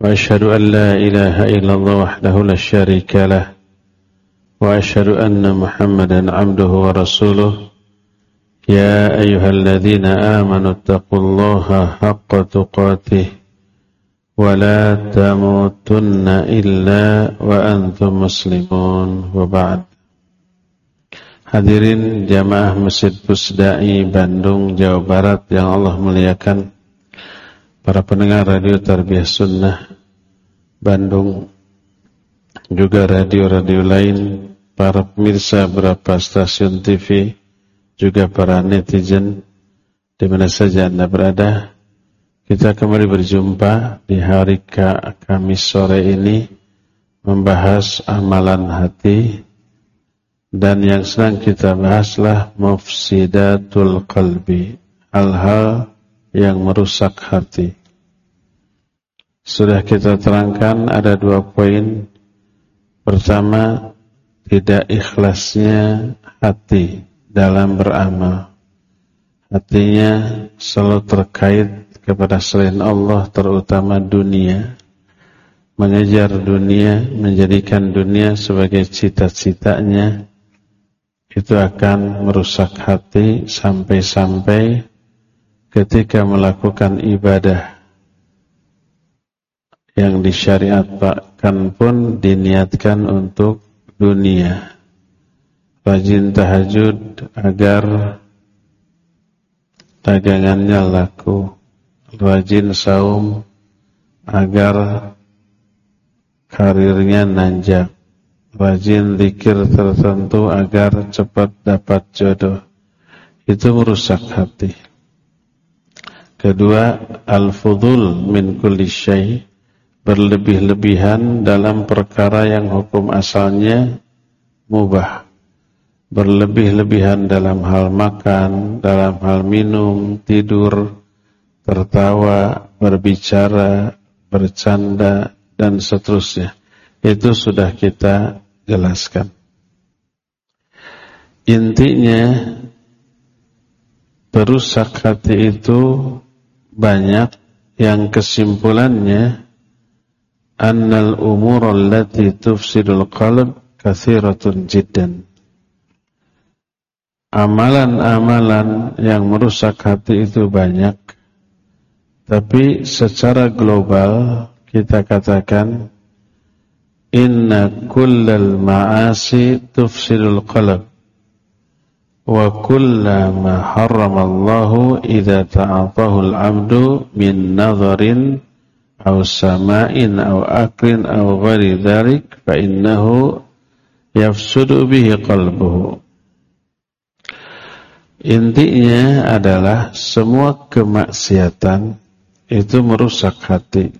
وأشهد أن لا إله إلا الله وحده لا شريك له وأشهد أن محمدا عبده ورسوله يا أيها الذين آمنوا اتقوا الله حق تقاته ولا تموتن إلا وأنتم مسلمون وبعد Hadirin jamaah Masjid Pusdai Bandung Jawa Barat yang Allah muliakan Para pendengar radio Tarbiyah Sunnah Bandung Juga radio-radio lain Para pemirsa beberapa stasiun TV Juga para netizen di mana saja Anda berada Kita kembali berjumpa di hari Kamis sore ini Membahas amalan hati Dan yang sedang kita bahaslah Mufsidatul qalbi Hal-hal yang merusak hati. Sudah kita terangkan ada dua poin. Pertama, tidak ikhlasnya hati dalam beramal. Hatinya selalu terkait kepada selain Allah, terutama dunia. Mengejar dunia, menjadikan dunia sebagai cita-citanya, itu akan merusak hati sampai-sampai ketika melakukan ibadah yang disyariatkan pun diniatkan untuk dunia. Rajin tahajud agar dagangannya laku. Rajin saum agar karirnya nanjak. Rajin zikir tertentu agar cepat dapat jodoh. Itu merusak hati. Kedua, al-fudul min kulli syai, berlebih-lebihan dalam perkara yang hukum asalnya mubah. Berlebih-lebihan dalam hal makan, dalam hal minum, tidur, tertawa, berbicara, bercanda, dan seterusnya. Itu sudah kita jelaskan. Intinya, berusak hati itu banyak yang kesimpulannya annal umur allati tufsidul qalb kathiratun jiddan. Amalan-amalan yang merusak hati itu banyak tapi secara global kita katakan inna kullal ma'asi tufsidul qalb wa kullama harramallahu idza ta'atahu al-'abdu min nadharin aw sama'in aw aklin aw ghairi dhalik fa innahu yafsudu bihi qalbuhu. Intinya adalah semua kemaksiatan itu merusak hati.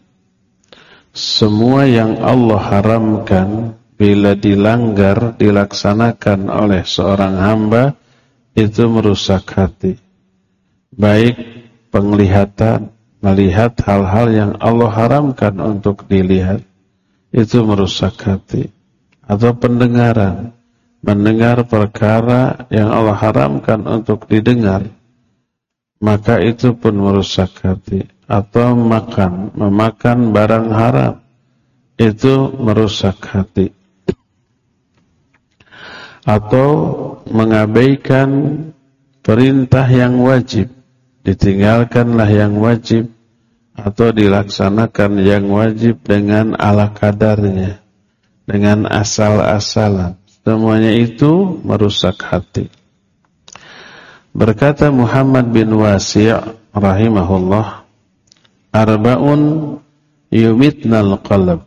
Semua yang Allah haramkan bila dilanggar dilaksanakan oleh seorang hamba itu merusak hati. Baik penglihatan, melihat hal-hal yang Allah haramkan untuk dilihat, itu merusak hati. Atau pendengaran, mendengar perkara yang Allah haramkan untuk didengar, maka itu pun merusak hati. Atau makan, memakan barang haram, itu merusak hati atau mengabaikan perintah yang wajib, ditinggalkanlah yang wajib atau dilaksanakan yang wajib dengan ala kadarnya, dengan asal-asalan. Semuanya itu merusak hati. Berkata Muhammad bin Wasi' rahimahullah, Arba'un yumitnal qalb.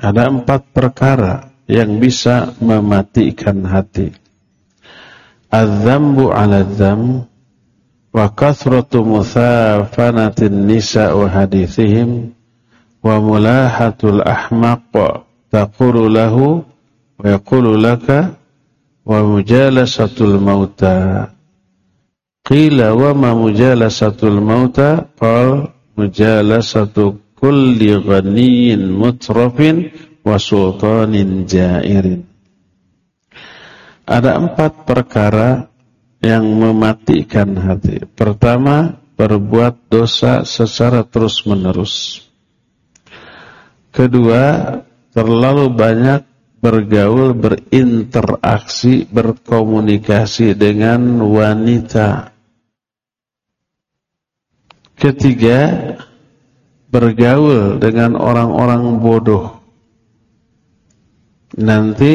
Ada empat perkara yang bisa mematikan hati. Az-zambu 'ala dzam wa kathratu muthafanatin nisa wa hadithihim wa mulahatul ahmaq taqulu lahu wa yaqulu laka wa mujalasatul mauta qila wa ma mujalasatul mauta qal mujalasatu kulli ghaniyin mutrafin wa sultanin jairin ada empat perkara yang mematikan hati. Pertama, berbuat dosa secara terus-menerus. Kedua, terlalu banyak bergaul, berinteraksi, berkomunikasi dengan wanita. Ketiga, bergaul dengan orang-orang bodoh. Nanti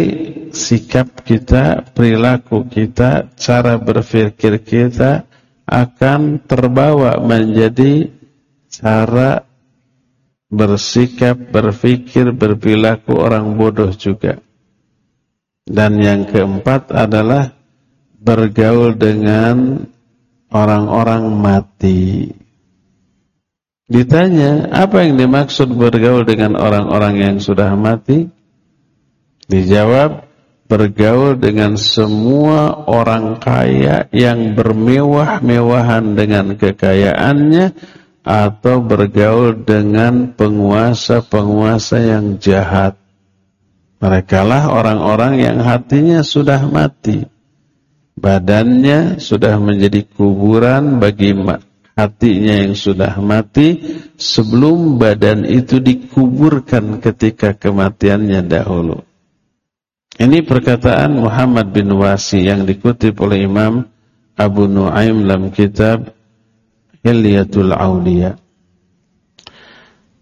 sikap kita, perilaku kita, cara berpikir kita akan terbawa menjadi cara bersikap, berpikir, berperilaku orang bodoh juga. Dan yang keempat adalah bergaul dengan orang-orang mati. Ditanya, apa yang dimaksud bergaul dengan orang-orang yang sudah mati? Dijawab, bergaul dengan semua orang kaya yang bermewah-mewahan dengan kekayaannya atau bergaul dengan penguasa-penguasa yang jahat. Mereka lah orang-orang yang hatinya sudah mati. Badannya sudah menjadi kuburan bagi hatinya yang sudah mati sebelum badan itu dikuburkan ketika kematiannya dahulu. Ini perkataan Muhammad bin Wasi yang dikutip oleh Imam Abu Nuaim dalam kitab Hilyatul Auliya.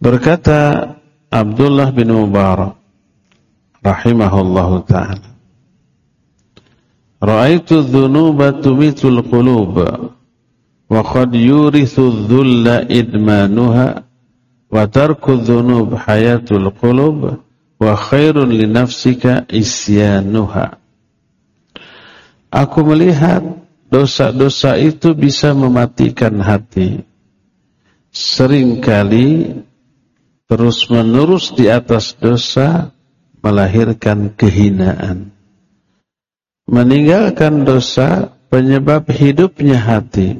Berkata Abdullah bin Mubarak rahimahullahu taala Ra'aitu dhunuba tumitul qulub wa qad yurithu dhulla idmanuha wa tarku dhunub hayatul qulub wa khairun li nafsika isyanuha. Aku melihat dosa-dosa itu bisa mematikan hati. Seringkali terus-menerus di atas dosa melahirkan kehinaan. Meninggalkan dosa penyebab hidupnya hati.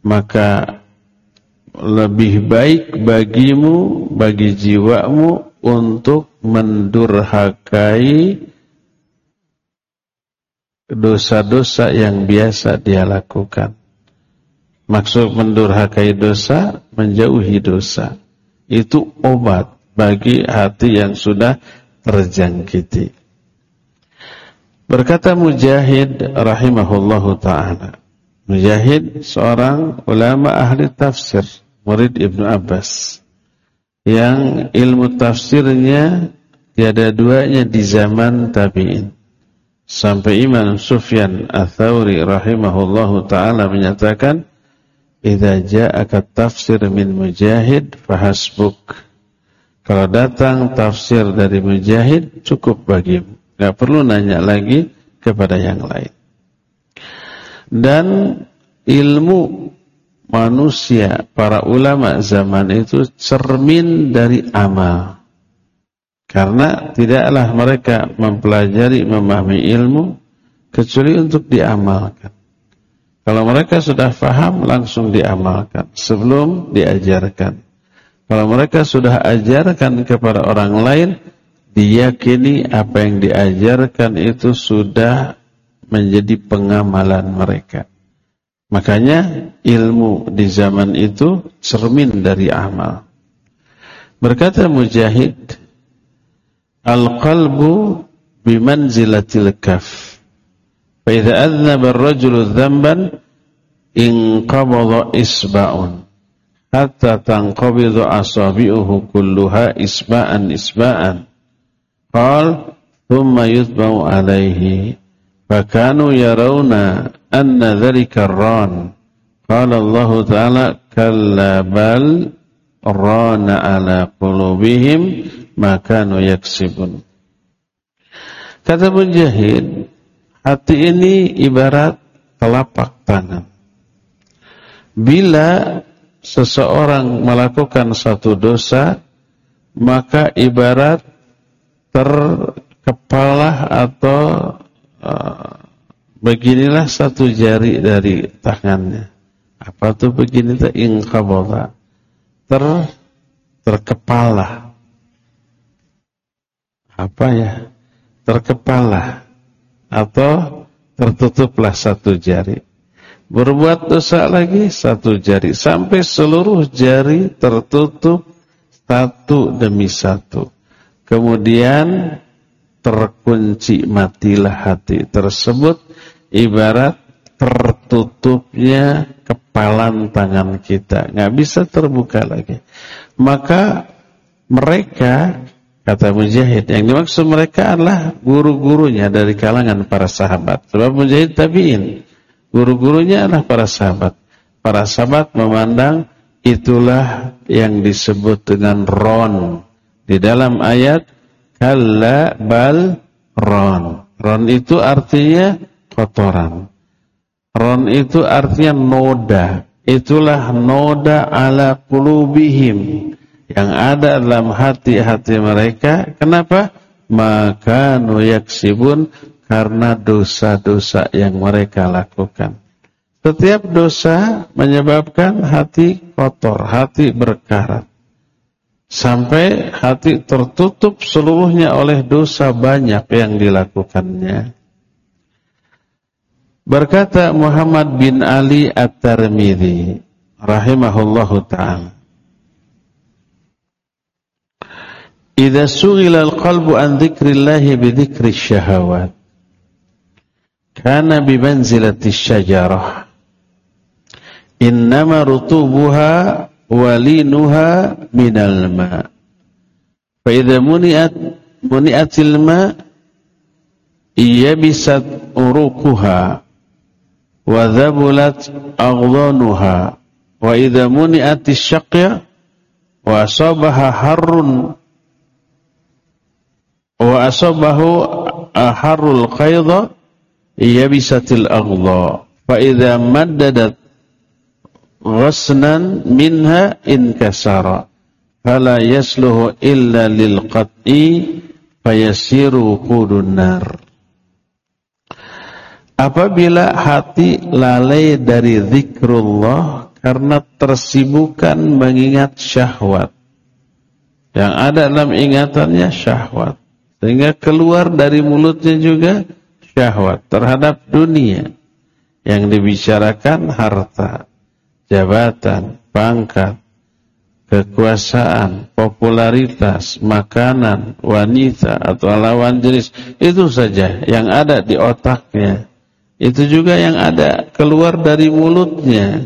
Maka lebih baik bagimu, bagi jiwamu untuk mendurhakai dosa-dosa yang biasa dia lakukan. Maksud mendurhakai dosa, menjauhi dosa. Itu obat bagi hati yang sudah terjangkiti. Berkata Mujahid rahimahullahu ta'ala. Mujahid seorang ulama ahli tafsir, murid Ibnu Abbas yang ilmu tafsirnya tiada duanya di zaman tabi'in. Sampai Imam Sufyan Ats-Tsauri rahimahullahu taala menyatakan, "Idza ja'aka tafsir min Mujahid fahasbuk." Kalau datang tafsir dari Mujahid cukup bagimu. Enggak perlu nanya lagi kepada yang lain. Dan ilmu manusia, para ulama zaman itu cermin dari amal. Karena tidaklah mereka mempelajari, memahami ilmu kecuali untuk diamalkan. Kalau mereka sudah faham langsung diamalkan sebelum diajarkan. Kalau mereka sudah ajarkan kepada orang lain, diyakini apa yang diajarkan itu sudah menjadi pengamalan mereka. Makanya ilmu di zaman itu cermin dari amal. Berkata Mujahid, Al-qalbu bimanzilatil kaf. Fa idza adznaba ar-rajulu dhanban inqabada isba'un hatta tanqabidu asabi'uhu kulluha isba'an isba'an. Qal thumma yutba'u alayhi Fakanu yarawna anna dhalika ran. Qala Allah Ta'ala kalla bal rana ala qulubihim makanu yaksibun. Kata Mujahid, hati ini ibarat telapak tangan. Bila seseorang melakukan satu dosa, maka ibarat terkepala atau uh, beginilah satu jari dari tangannya. Apa tuh begini tuh ingkabala ter terkepala. Apa ya? Terkepala atau tertutuplah satu jari. Berbuat dosa lagi satu jari sampai seluruh jari tertutup satu demi satu. Kemudian terkunci matilah hati tersebut ibarat tertutupnya kepalan tangan kita. Nggak bisa terbuka lagi. Maka mereka, kata Mujahid, yang dimaksud mereka adalah guru-gurunya dari kalangan para sahabat. Sebab Mujahid tabi'in. Guru-gurunya adalah para sahabat. Para sahabat memandang itulah yang disebut dengan ron. Di dalam ayat kalla bal ron. Ron itu artinya kotoran. Ron itu artinya noda. Itulah noda ala kulubihim yang ada dalam hati-hati mereka. Kenapa? Maka nuyaksibun karena dosa-dosa yang mereka lakukan. Setiap dosa menyebabkan hati kotor, hati berkarat. Sampai hati tertutup seluruhnya oleh dosa banyak yang dilakukannya. Berkata Muhammad bin Ali At-Tirmidzi rahimahullahu taala. Idza sughila al-qalbu an dzikrillahi bi dzikri syahawat kana bi manzilati syajarah. Innama rutubuha walinuha minal ma. Fa idza muniat muniatil ma yabisat uruquha وذبلت أغضانها وإذا منئت الشقية وأصابها حر وأصابه حر القيضة يبست الأغضاء فإذا مددت غصنا منها انكسر فلا يسله إلا للقطع فيسير وقود النار. Apabila hati lalai dari zikrullah karena tersibukan mengingat syahwat. Yang ada dalam ingatannya syahwat. Sehingga keluar dari mulutnya juga syahwat terhadap dunia. Yang dibicarakan harta, jabatan, pangkat, kekuasaan, popularitas, makanan, wanita atau lawan jenis. Itu saja yang ada di otaknya. Itu juga yang ada keluar dari mulutnya.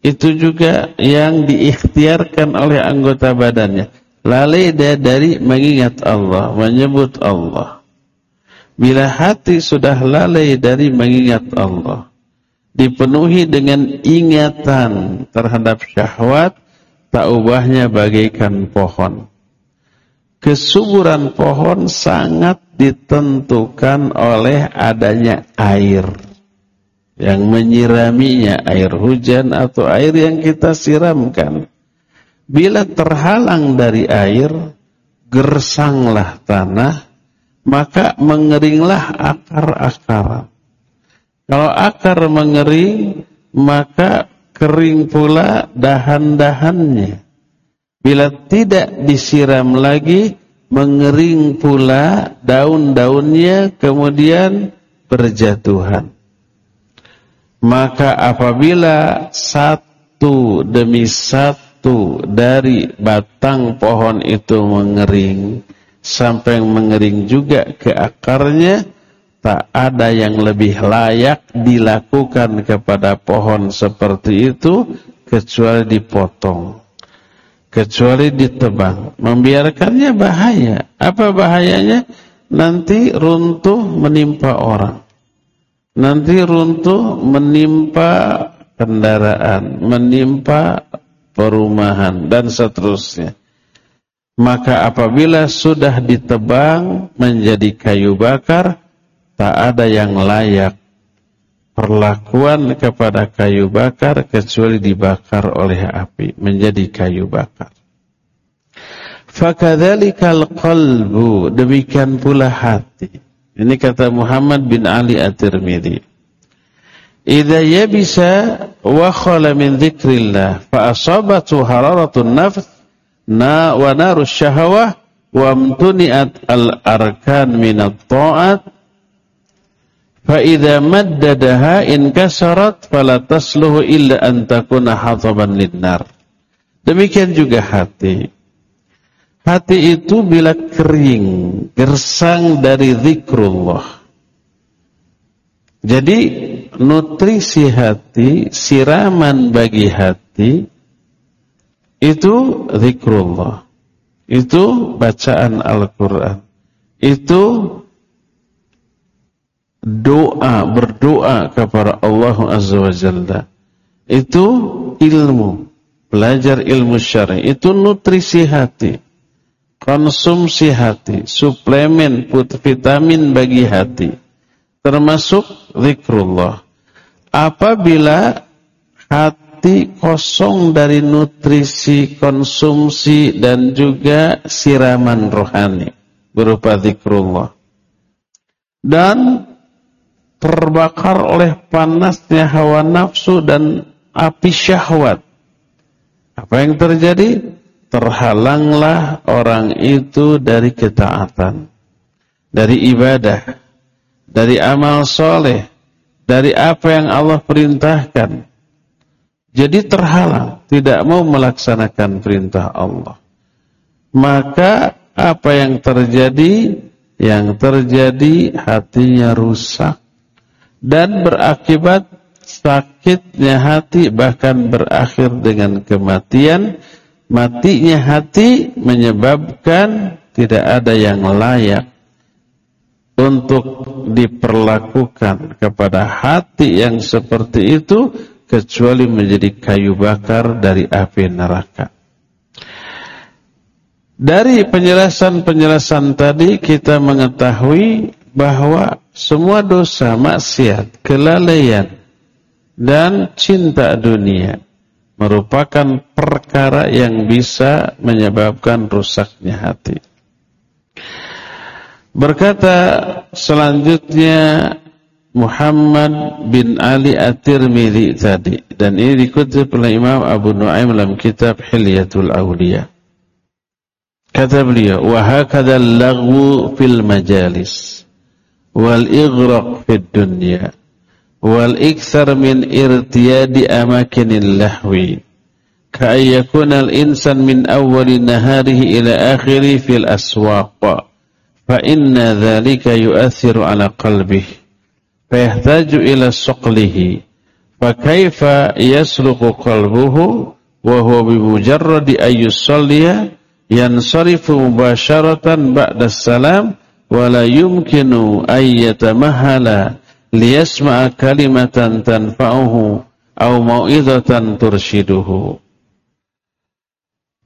Itu juga yang diikhtiarkan oleh anggota badannya. Lalai dari mengingat Allah, menyebut Allah. Bila hati sudah lalai dari mengingat Allah, dipenuhi dengan ingatan terhadap syahwat, tak ubahnya bagaikan pohon. Kesuburan pohon sangat ditentukan oleh adanya air yang menyiraminya, air hujan atau air yang kita siramkan. Bila terhalang dari air, gersanglah tanah, maka mengeringlah akar-akar. Kalau akar mengering, maka kering pula dahan-dahannya. Bila tidak disiram lagi, mengering pula daun-daunnya, kemudian berjatuhan. Maka apabila satu demi satu dari batang pohon itu mengering, sampai mengering juga ke akarnya tak ada yang lebih layak dilakukan kepada pohon seperti itu kecuali dipotong kecuali ditebang. Membiarkannya bahaya. Apa bahayanya? Nanti runtuh menimpa orang nanti runtuh menimpa kendaraan menimpa perumahan dan seterusnya maka apabila sudah ditebang menjadi kayu bakar, tak ada yang layak perlakuan kepada kayu bakar kecuali dibakar oleh api menjadi kayu bakar. Fakadzalikal qalbu, demikian pula hati. Ini kata Muhammad bin Ali At-Tirmidzi. Idza yabisa wa khala min dzikrillah fa asabatu hararatun nafs na wa narus syahawah wa amtuniat al-arkan min at-ta'at fa idza maddadaha in kasarat fala tasluhu illa an takuna hataban linnar. Demikian juga hati. Hati itu bila kering, gersang dari zikrullah. Jadi nutrisi hati, siraman bagi hati itu zikrullah. Itu bacaan Al-Qur'an. Itu doa, berdoa kepada Allah Azza wa Jalla. Itu ilmu, belajar ilmu syar'i, itu nutrisi hati konsumsi hati, suplemen vitamin bagi hati, termasuk zikrullah. Apabila hati kosong dari nutrisi, konsumsi dan juga siraman rohani berupa zikrullah. Dan terbakar oleh panasnya hawa nafsu dan api syahwat. Apa yang terjadi? Terhalanglah orang itu dari ketaatan, dari ibadah, dari amal soleh, dari apa yang Allah perintahkan. Jadi terhalang, tidak mau melaksanakan perintah Allah. Maka apa yang terjadi? Yang terjadi hatinya rusak dan berakibat sakitnya hati bahkan berakhir dengan kematian matinya hati menyebabkan tidak ada yang layak untuk diperlakukan kepada hati yang seperti itu kecuali menjadi kayu bakar dari api neraka. Dari penjelasan-penjelasan tadi kita mengetahui bahwa semua dosa, maksiat, kelalaian dan cinta dunia merupakan perkara yang bisa menyebabkan rusaknya hati. Berkata selanjutnya Muhammad bin Ali At-Tirmidzi tadi dan ini dikutip oleh Imam Abu Nuaim dalam kitab Hilyatul Awliya. Kata beliau, "Wa hakadha al-laghwu fil majalis wal ighraq fid dunya." Wal ikthar min irtiyadi amakinil lahwi. Ka'an yakuna al-insan min awwali naharihi ila akhiri fil aswaq. Fa inna dhalika yu'athiru ala qalbihi fayahtaju ila suqlihi. Fa kaifa yasluqu qalbuhu wa huwa bimujarradi ayyusalliya yansarifu mubasharatan ba'da salam wa la yumkinu ayyatamahala liyasma'a kalimatan tanfa'uhu au mau'izatan turshiduhu.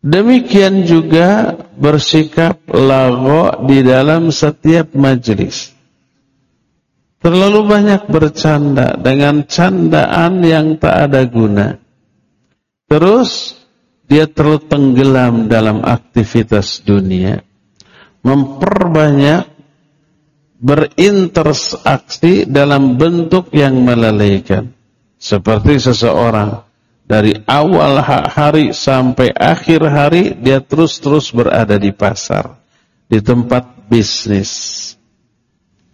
Demikian juga bersikap lago di dalam setiap majlis. Terlalu banyak bercanda dengan candaan yang tak ada guna. Terus dia terlalu tenggelam dalam aktivitas dunia. Memperbanyak berinteraksi dalam bentuk yang melalaikan. Seperti seseorang dari awal hari sampai akhir hari dia terus-terus berada di pasar, di tempat bisnis.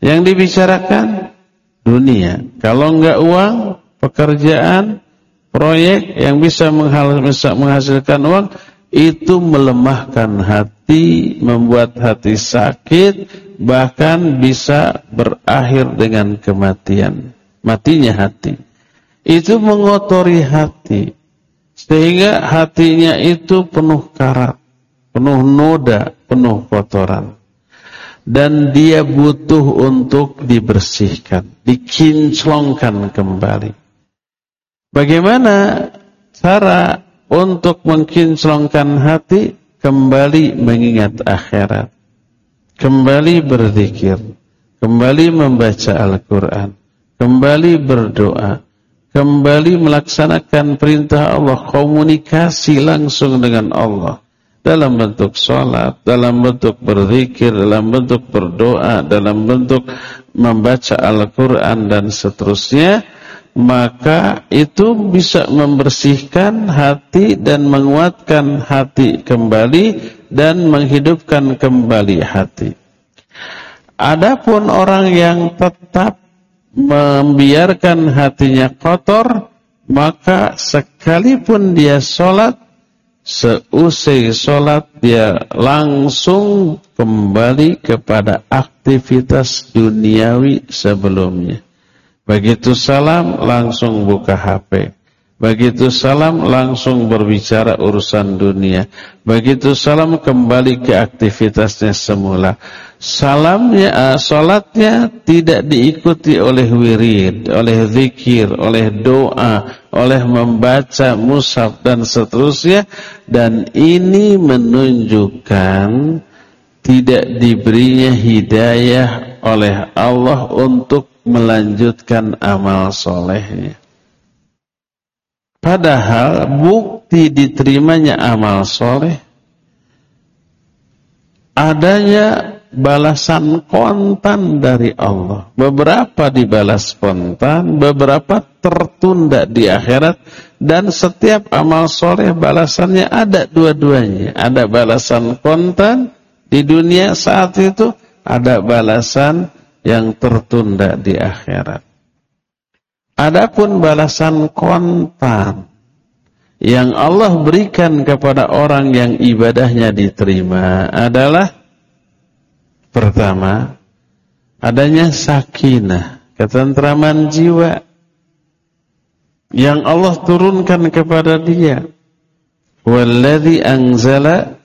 Yang dibicarakan dunia. Kalau enggak uang, pekerjaan, proyek yang bisa menghasilkan uang, itu melemahkan hati, membuat hati sakit, bahkan bisa berakhir dengan kematian. Matinya hati. Itu mengotori hati. Sehingga hatinya itu penuh karat, penuh noda, penuh kotoran. Dan dia butuh untuk dibersihkan, dikinclongkan kembali. Bagaimana cara untuk mengkinclongkan hati kembali mengingat akhirat kembali berzikir. Kembali membaca Al-Qur'an. Kembali berdoa. Kembali melaksanakan perintah Allah. Komunikasi langsung dengan Allah. Dalam bentuk sholat, dalam bentuk berzikir, dalam bentuk berdoa, dalam bentuk membaca Al-Quran dan seterusnya, maka itu bisa membersihkan hati dan menguatkan hati kembali dan menghidupkan kembali hati. Adapun orang yang tetap membiarkan hatinya kotor, maka sekalipun dia sholat, seusai sholat dia langsung kembali kepada aktivitas duniawi sebelumnya. Begitu salam langsung buka HP. Begitu salam langsung berbicara urusan dunia. Begitu salam kembali ke aktivitasnya semula. Salamnya, uh, salatnya tidak diikuti oleh wirid, oleh zikir, oleh doa, oleh membaca mushaf dan seterusnya. Dan ini menunjukkan tidak diberinya hidayah oleh Allah untuk melanjutkan amal solehnya. Padahal bukti diterimanya amal soleh adanya balasan kontan dari Allah. Beberapa dibalas spontan, beberapa tertunda di akhirat dan setiap amal soleh balasannya ada dua-duanya. Ada balasan kontan di dunia saat itu, ada balasan yang tertunda di akhirat. Adapun balasan kontan yang Allah berikan kepada orang yang ibadahnya diterima adalah pertama adanya sakinah, ketentraman jiwa yang Allah turunkan kepada dia. Walladzi anzala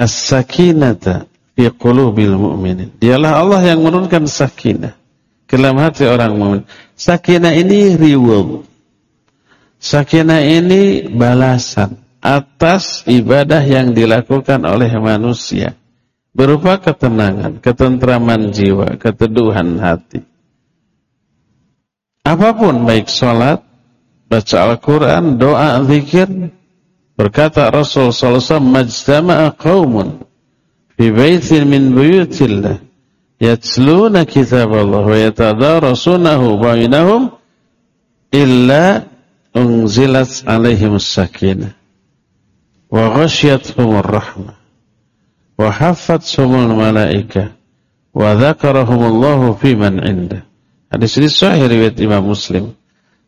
as-sakinata fi qulubil mu'minin. Dialah Allah yang menurunkan sakinah ke dalam hati orang mukmin. Sakinah ini reward. Sakinah ini balasan atas ibadah yang dilakukan oleh manusia. Berupa ketenangan, ketentraman jiwa, keteduhan hati. Apa pun baik sholat, baca Al-Quran, doa, zikir. Berkata Rasul sallallahu alaihi wasallam, "Majtama'a qaumun fi baitin min buyutillah." yatluna kitab Allah wa yatadarasunahu bainahum illa unzilat alaihim sakinah wa ghasyiyatuhumur rahmah wa haffathumul malaikah wa dzakarahumullahu fi man indah hadis ini sahih riwayat Imam Muslim.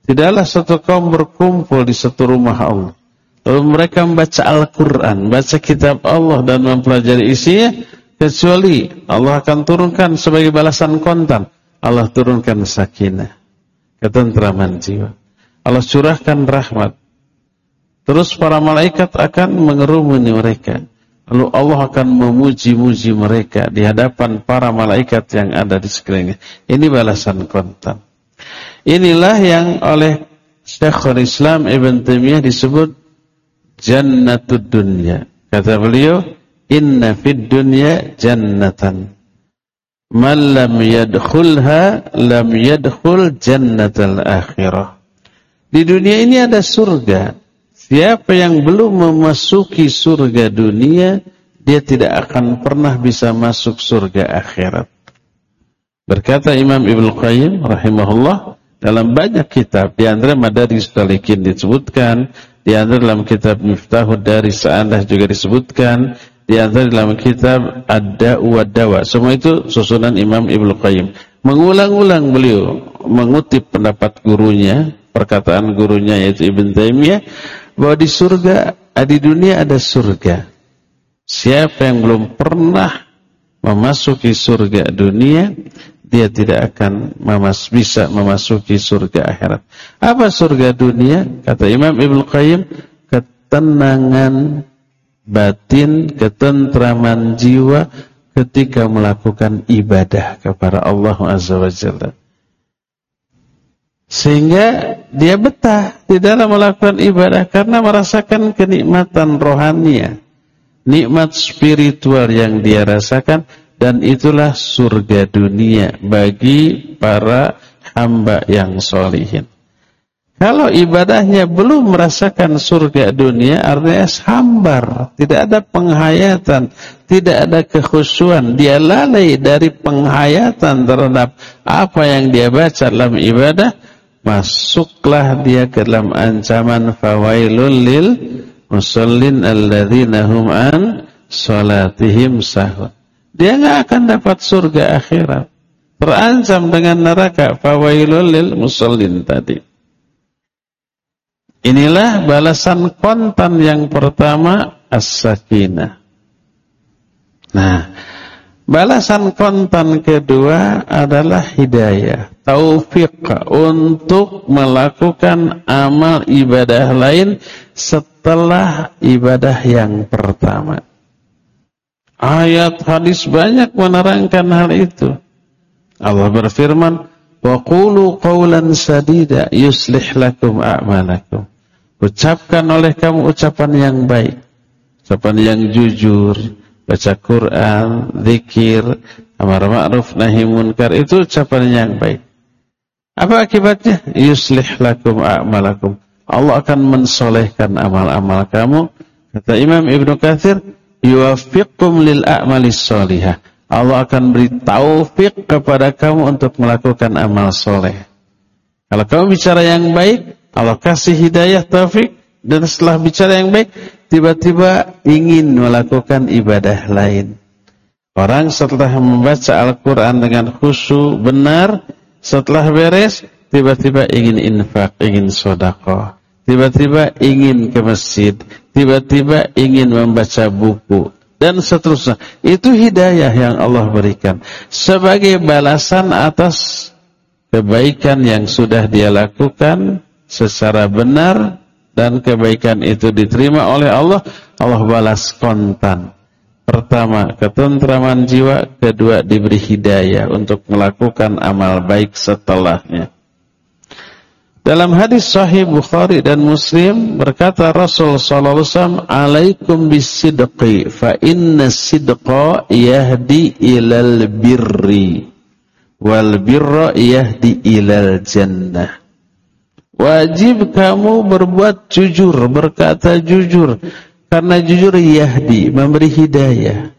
Tidaklah satu kaum berkumpul di satu rumah Allah lalu mereka membaca Al-Qur'an baca kitab Allah dan mempelajari isinya Kecuali Allah akan turunkan sebagai balasan kontan. Allah turunkan sakinah. Ketentraman jiwa. Allah curahkan rahmat. Terus para malaikat akan mengerumuni mereka. Lalu Allah akan memuji-muji mereka di hadapan para malaikat yang ada di sekelilingnya. Ini balasan kontan. Inilah yang oleh Syekhul Islam Ibn Taimiyah disebut Jannatud Dunya. Kata beliau, inna fid dunya jannatan. Man lam yadkhulha lam yadkhul jannatal akhirah. Di dunia ini ada surga. Siapa yang belum memasuki surga dunia dia tidak akan pernah bisa masuk surga akhirat. Berkata Imam Ibnu Qayyim rahimahullah dalam banyak kitab di antara Madaris Salikin disebutkan di antara dalam kitab Miftahud dari Sa'andah juga disebutkan di antara dalam kitab Ad-Da'u dawa Semua itu susunan Imam Ibnu Qayyim. Mengulang-ulang beliau mengutip pendapat gurunya, perkataan gurunya yaitu Ibn Taimiyah bahwa di surga, di dunia ada surga. Siapa yang belum pernah memasuki surga dunia, dia tidak akan memas bisa memasuki surga akhirat. Apa surga dunia? Kata Imam Ibnu Qayyim, ketenangan batin, ketentraman jiwa ketika melakukan ibadah kepada Allah Azza wa Jalla. Sehingga dia betah di dalam melakukan ibadah karena merasakan kenikmatan rohania, nikmat spiritual yang dia rasakan dan itulah surga dunia bagi para hamba yang solihin. Kalau ibadahnya belum merasakan surga dunia, artinya sambar, tidak ada penghayatan, tidak ada kekhusyuan. Dia lalai dari penghayatan terhadap apa yang dia baca dalam ibadah, masuklah dia ke dalam ancaman fawailul lil musallin alladzina hum an salatihim sahun. Dia nggak akan dapat surga akhirat. Terancam dengan neraka fawailul lil musallin tadi. Inilah balasan kontan yang pertama as-sakinah. Nah, balasan kontan kedua adalah hidayah, taufik untuk melakukan amal ibadah lain setelah ibadah yang pertama. Ayat hadis banyak menerangkan hal itu. Allah berfirman, "Wa qulu qawlan sadida yuslih lakum a'malakum." Ucapkan oleh kamu ucapan yang baik. Ucapan yang jujur. Baca Quran, zikir, amar ma'ruf, nahi munkar. Itu ucapan yang baik. Apa akibatnya? Yuslih lakum a'malakum. Allah akan mensolehkan amal-amal kamu. Kata Imam Ibn Kathir, yuafiqkum lil a'malis solihah. Allah akan beri taufik kepada kamu untuk melakukan amal soleh. Kalau kamu bicara yang baik, Allah kasih hidayah taufik dan setelah bicara yang baik tiba-tiba ingin melakukan ibadah lain. Orang setelah membaca Al-Quran dengan khusyuk benar, setelah beres, tiba-tiba ingin infak, ingin sodakoh. Tiba-tiba ingin ke masjid, tiba-tiba ingin membaca buku, dan seterusnya. Itu hidayah yang Allah berikan. Sebagai balasan atas kebaikan yang sudah dia lakukan, secara benar dan kebaikan itu diterima oleh Allah, Allah balas kontan. Pertama, ketentraman jiwa, kedua diberi hidayah untuk melakukan amal baik setelahnya. Dalam hadis sahih Bukhari dan Muslim berkata Rasul sallallahu alaihi wasallam, "Alaikum bisidqi fa inna sidqa yahdi ilal birri wal birra yahdi ilal jannah." Wajib kamu berbuat jujur, berkata jujur. Karena jujur yahdi, memberi hidayah.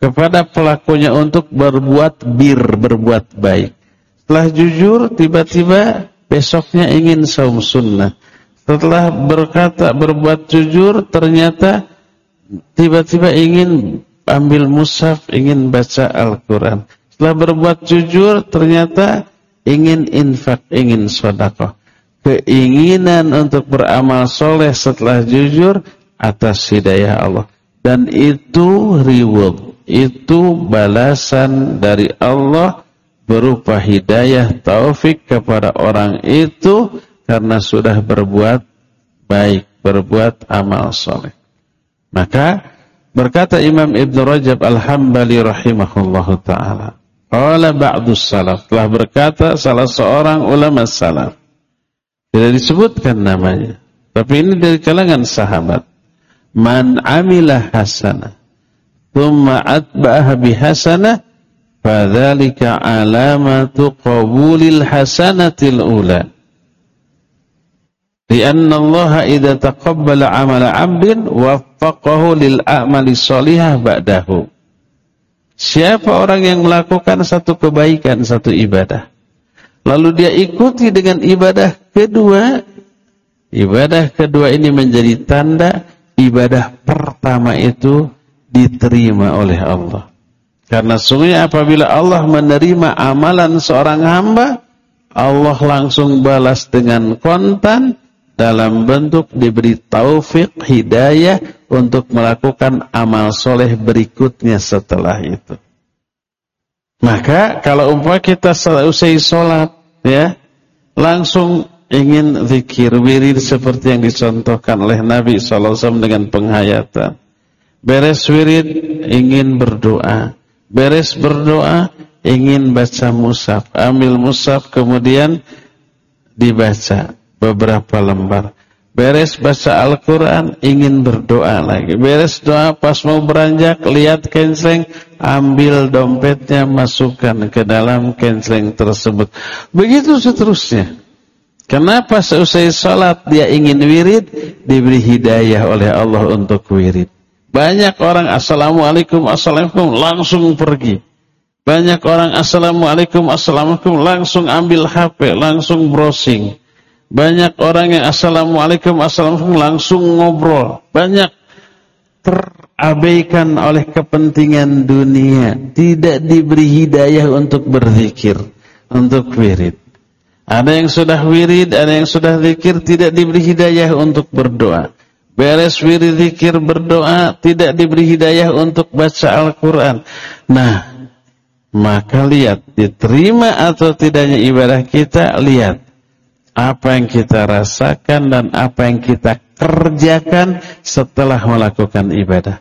Kepada pelakunya untuk berbuat bir, berbuat baik. Setelah jujur, tiba-tiba besoknya ingin saum sunnah. Setelah berkata, berbuat jujur, ternyata tiba-tiba ingin ambil mushaf, ingin baca Al-Quran. Setelah berbuat jujur, ternyata ingin infak, ingin sodakoh keinginan untuk beramal soleh setelah jujur atas hidayah Allah. Dan itu reward, itu balasan dari Allah berupa hidayah taufik kepada orang itu karena sudah berbuat baik, berbuat amal soleh. Maka berkata Imam Ibn Rajab Al-Hambali rahimahullahu ta'ala. Qala ba'dus salaf. Telah berkata salah seorang ulama salaf. Tidak disebutkan namanya. Tapi ini dari kalangan sahabat. Man amila hasanah. Thumma atba'aha bihasana, Fadhalika alamatu qabulil hasanatil ula. Lianna Allah idha taqabbala amala abdin waffaqahu lil a'mali salihah ba'dahu. Siapa orang yang melakukan satu kebaikan, satu ibadah Lalu dia ikuti dengan ibadah kedua. Ibadah kedua ini menjadi tanda ibadah pertama itu diterima oleh Allah. Karena sungguhnya apabila Allah menerima amalan seorang hamba, Allah langsung balas dengan kontan dalam bentuk diberi taufik, hidayah untuk melakukan amal soleh berikutnya setelah itu. Maka kalau umpama kita usai sholat, ya langsung ingin zikir wirid seperti yang dicontohkan oleh Nabi SAW dengan penghayatan. Beres wirid ingin berdoa. Beres berdoa ingin baca musaf. Ambil musaf kemudian dibaca beberapa lembar. Beres baca Al-Quran, ingin berdoa lagi. Beres doa, pas mau beranjak, lihat kenseng, ambil dompetnya, masukkan ke dalam kenseng tersebut. Begitu seterusnya. Kenapa seusai sholat dia ingin wirid? Diberi hidayah oleh Allah untuk wirid. Banyak orang Assalamualaikum, Assalamualaikum langsung pergi. Banyak orang Assalamualaikum, Assalamualaikum langsung ambil HP, langsung browsing. Banyak orang yang Assalamualaikum, Assalamualaikum langsung ngobrol. Banyak terabaikan oleh kepentingan dunia. Tidak diberi hidayah untuk berzikir, untuk wirid. Ada yang sudah wirid, ada yang sudah zikir, tidak diberi hidayah untuk berdoa. Beres wirid zikir berdoa, tidak diberi hidayah untuk baca Al-Quran. Nah, maka lihat, diterima atau tidaknya ibadah kita, lihat. Apa yang kita rasakan dan apa yang kita kerjakan setelah melakukan ibadah.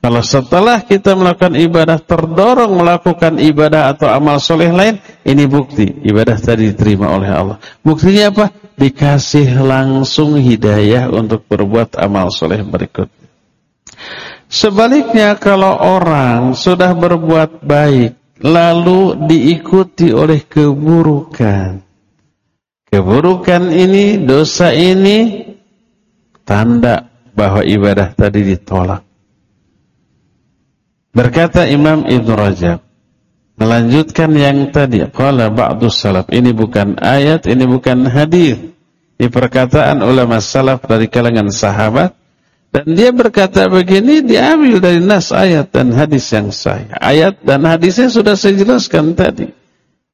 Kalau setelah kita melakukan ibadah terdorong melakukan ibadah atau amal soleh lain, ini bukti ibadah tadi diterima oleh Allah. Buktinya apa? Dikasih langsung hidayah untuk berbuat amal soleh berikutnya. Sebaliknya kalau orang sudah berbuat baik, lalu diikuti oleh keburukan. Keburukan ini, dosa ini, tanda bahwa ibadah tadi ditolak. Berkata Imam Ibn Rajab Melanjutkan yang tadi. Qala ba'du salaf. Ini bukan ayat, ini bukan hadis. Ini perkataan ulama salaf dari kalangan sahabat. Dan dia berkata begini Diambil dari nas ayat dan hadis yang sahih. Ayat dan hadisnya sudah saya jelaskan tadi.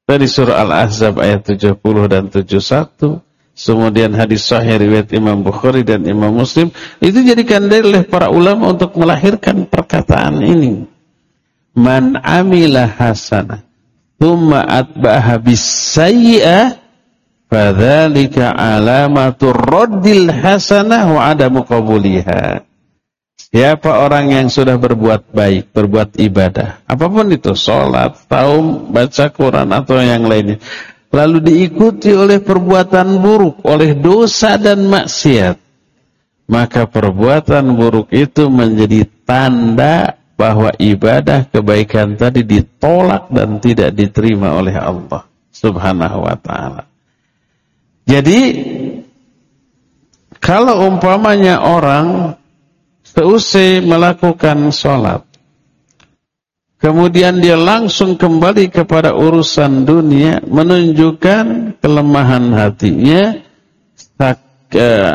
Dari surah Al-Ahzab ayat 70 dan 71 Kemudian hadis sahih riwayat Imam Bukhari dan Imam Muslim. Itu jadikan dalil oleh para ulama untuk melahirkan perkataan ini. Man amila hasanah thumma atba'aha bis-sayyi'ah fadzalika alamatur raddil hasanah wa adamu qabuliha. Siapa orang yang sudah berbuat baik, berbuat ibadah, apa pun itu, sholat, taum, baca Quran atau yang lainnya lalu diikuti oleh perbuatan buruk, oleh dosa dan maksiat, maka perbuatan buruk itu menjadi tanda bahwa ibadah kebaikan tadi ditolak dan tidak diterima oleh Allah Subhanahu wa taala. Jadi kalau umpamanya orang seusai melakukan sholat Kemudian dia langsung kembali kepada urusan dunia menunjukkan kelemahan hatinya eh,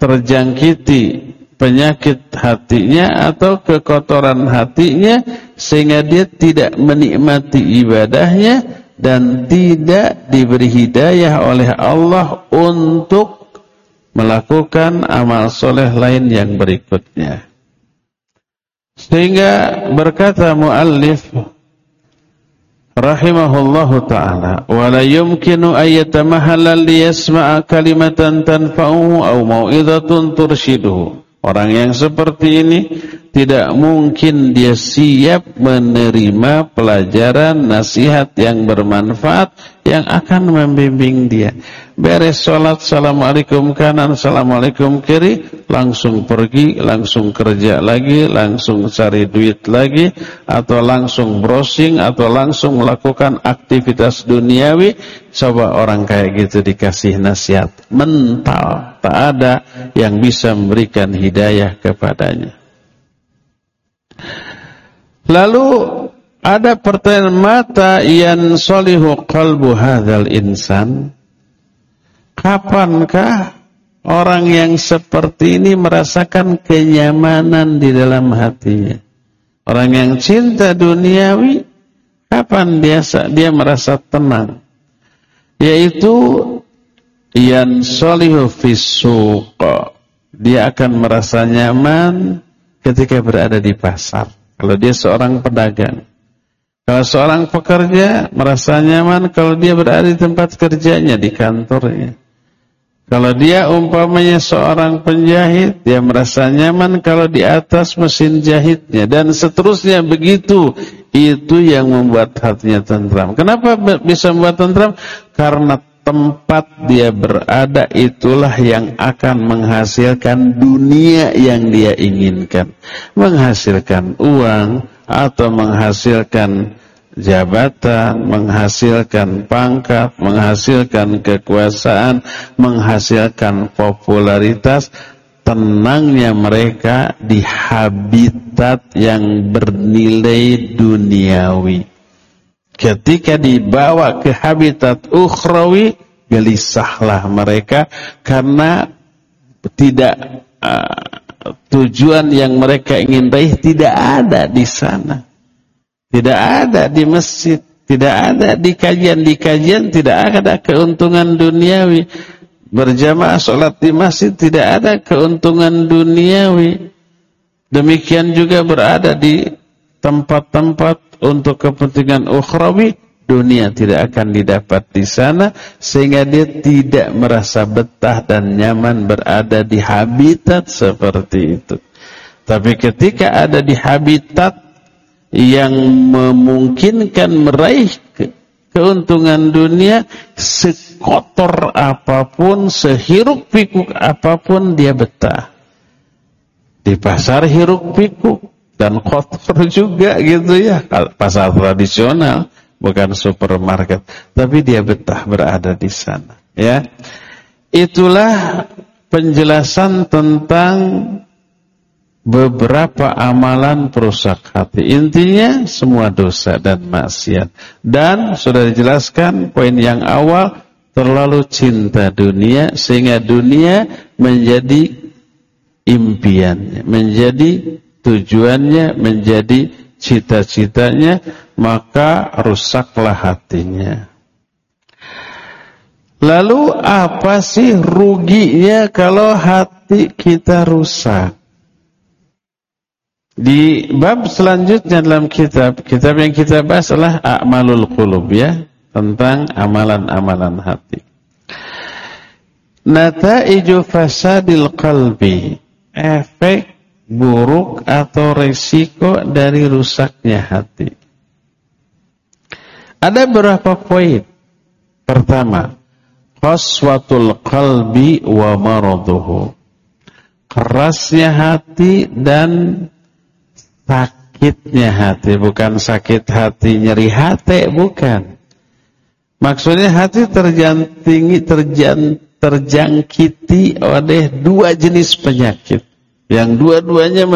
terjangkiti penyakit hatinya atau kekotoran hatinya sehingga dia tidak menikmati ibadahnya dan tidak diberi hidayah oleh Allah untuk melakukan amal soleh lain yang berikutnya. Sehingga berkata muallif rahimahullahu taala wala yumkinu ayyatamahalla liyasma'a kalimatan tanfa'uhu aw mau'izatun turshiduhu Orang yang seperti ini tidak mungkin dia siap menerima pelajaran nasihat yang bermanfaat yang akan membimbing dia. Beres sholat, Assalamualaikum kanan, Assalamualaikum kiri, langsung pergi, langsung kerja lagi, langsung cari duit lagi, atau langsung browsing, atau langsung melakukan aktivitas duniawi. Coba orang kayak gitu dikasih nasihat mental, tak ada yang bisa memberikan hidayah kepadanya. Lalu ada pertanyaan mata yang solihu qalbu hadzal insan. Kapankah orang yang seperti ini merasakan kenyamanan di dalam hatinya? Orang yang cinta duniawi, kapan biasa dia merasa tenang? Yaitu yang solihu fisuqa. Dia akan merasa nyaman ketika berada di pasar. Kalau dia seorang pedagang. Kalau seorang pekerja merasa nyaman kalau dia berada di tempat kerjanya, di kantornya. Kalau dia umpamanya seorang penjahit, dia merasa nyaman kalau di atas mesin jahitnya. Dan seterusnya begitu. Itu yang membuat hatinya tentram. Kenapa bisa membuat tentram? Karena tempat dia berada itulah yang akan menghasilkan dunia yang dia inginkan. Menghasilkan uang atau menghasilkan jabatan, menghasilkan pangkat, menghasilkan kekuasaan, menghasilkan popularitas, tenangnya mereka di habitat yang bernilai duniawi. Ketika dibawa ke habitat ukhrawi, gelisahlah mereka karena tidak uh, tujuan yang mereka ingin raih tidak ada di sana. Tidak ada di masjid, tidak ada di kajian di kajian tidak ada keuntungan duniawi. Berjamaah sholat di masjid tidak ada keuntungan duniawi. Demikian juga berada di tempat-tempat untuk kepentingan ukhrawi, dunia tidak akan didapat di sana sehingga dia tidak merasa betah dan nyaman berada di habitat seperti itu. Tapi ketika ada di habitat yang memungkinkan meraih ke keuntungan dunia sekotor apa pun, sehiruk pikuk apa pun dia betah. Di pasar hiruk pikuk dan kotor juga gitu ya, pasar tradisional bukan supermarket, tapi dia betah berada di sana, ya. Itulah penjelasan tentang beberapa amalan perusak hati. Intinya semua dosa dan maksiat. Dan sudah dijelaskan poin yang awal terlalu cinta dunia sehingga dunia menjadi impiannya, menjadi tujuannya, menjadi cita-citanya, maka rusaklah hatinya. Lalu apa sih ruginya kalau hati kita rusak? Di bab selanjutnya dalam kitab, kitab yang kita bahas adalah A'malul Qulub ya, tentang amalan-amalan hati. Nata'iju fasadil qalbi, efek buruk atau resiko dari rusaknya hati. Ada beberapa poin. Pertama, qaswatul qalbi wa maraduhu. Kerasnya hati dan sakitnya hati, bukan sakit hati nyeri hati, bukan. Maksudnya hati terjantingi, terjan, terjangkiti oleh dua jenis penyakit. Yang dua-duanya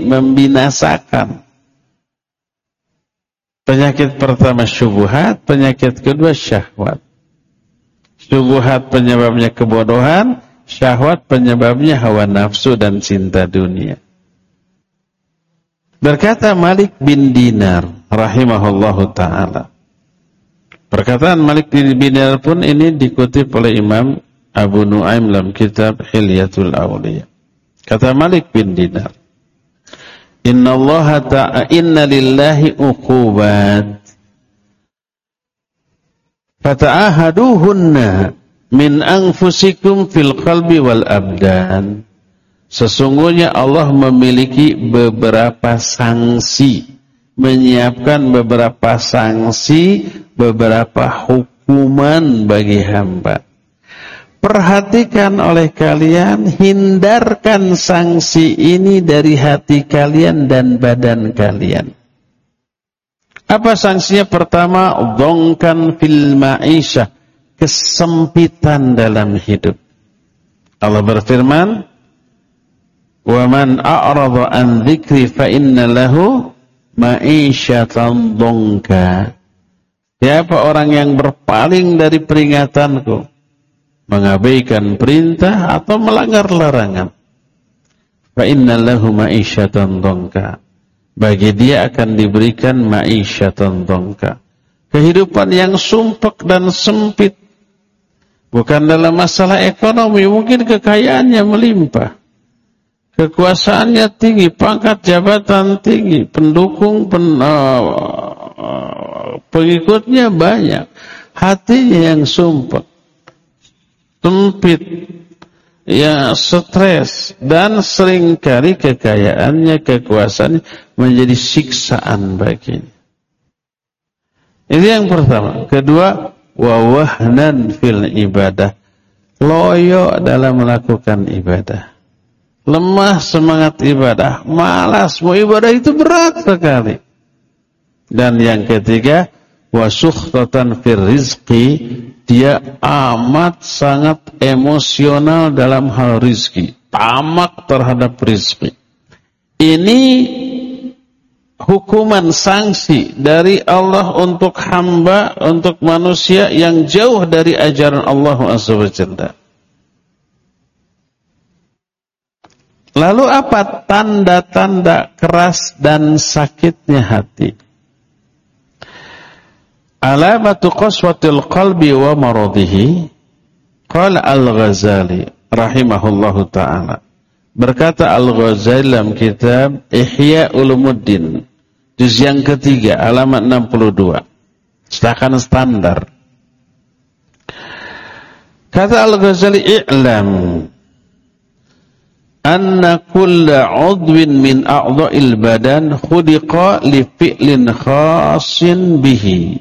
membinasakan. Penyakit pertama syubuhat, penyakit kedua syahwat. Syubuhat penyebabnya kebodohan, syahwat penyebabnya hawa nafsu dan cinta dunia. Berkata Malik bin Dinar rahimahullahu taala. Perkataan Malik bin Dinar pun ini dikutip oleh Imam Abu Nuaim dalam kitab Hilyatul Awliya. Kata Malik bin Dinar, "Inna Allah ta'a inna lillahi uqubat fata'ahaduhunna min anfusikum fil qalbi wal abdan." Sesungguhnya Allah memiliki beberapa sanksi, menyiapkan beberapa sanksi, beberapa hukuman bagi hamba. Perhatikan oleh kalian, hindarkan sanksi ini dari hati kalian dan badan kalian. Apa sanksinya? Pertama, dongkan fil ma'isyah, kesempitan dalam hidup. Allah berfirman, Wa man a'rada an dzikri fa inna dongka. Siapa orang yang berpaling dari peringatanku, mengabaikan perintah atau melanggar larangan, fa inna lahu dongka. Bagi dia akan diberikan ma'isyatan dongka. Kehidupan yang sumpek dan sempit. Bukan dalam masalah ekonomi, mungkin kekayaannya melimpah. Kekuasaannya tinggi, pangkat jabatan tinggi, pendukung pen, uh, pengikutnya banyak, hatinya yang sumpah, sempit, ya stres dan sering kali kekayaannya, kekuasaannya menjadi siksaan baginya. Ini yang pertama. Kedua, wawahnan fil ibadah. Loyo dalam melakukan ibadah lemah semangat ibadah, malas mau ibadah itu berat sekali. Dan yang ketiga, wasukhtatan fir rizqi, dia amat sangat emosional dalam hal rizki, tamak terhadap rizki. Ini hukuman sanksi dari Allah untuk hamba, untuk manusia yang jauh dari ajaran Allah SWT. Lalu apa? Tanda-tanda keras dan sakitnya hati? Alamatu qaswatil qalbi wa maradihi. Qala Al-Ghazali rahimahullahu taala. Berkata Al-Ghazali dalam kitab Ihya Ulumuddin juz yang ketiga alamat 62 sedangkan standar. Kata Al-Ghazali i'lam anna kulla udwin min a'dha'il badan khudiqa li fi'lin khasin bihi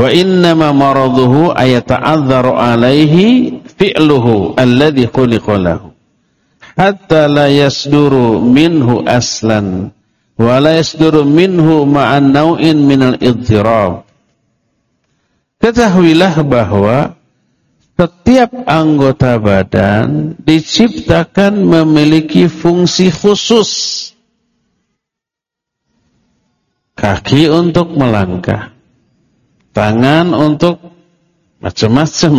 wa innama maraduhu ayata'adzaru alaihi fi'luhu alladhi khuliqa lahu hatta la yasduru minhu aslan wa la yasduru minhu ma'an naw'in minal idhirab ketahuilah bahwa setiap anggota badan diciptakan memiliki fungsi khusus. Kaki untuk melangkah, tangan untuk macam-macam,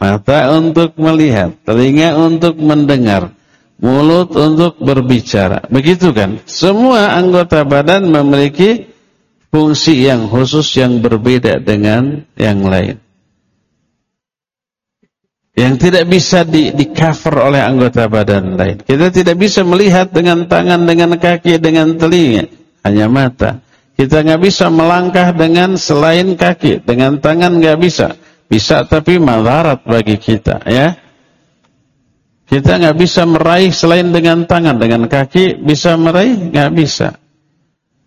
mata untuk melihat, telinga untuk mendengar, mulut untuk berbicara. Begitu kan? Semua anggota badan memiliki fungsi yang khusus yang berbeda dengan yang lain yang tidak bisa di, di cover oleh anggota badan lain. Kita tidak bisa melihat dengan tangan, dengan kaki, dengan telinga, hanya mata. Kita nggak bisa melangkah dengan selain kaki, dengan tangan nggak bisa. Bisa tapi madarat bagi kita, ya. Kita nggak bisa meraih selain dengan tangan, dengan kaki bisa meraih nggak bisa.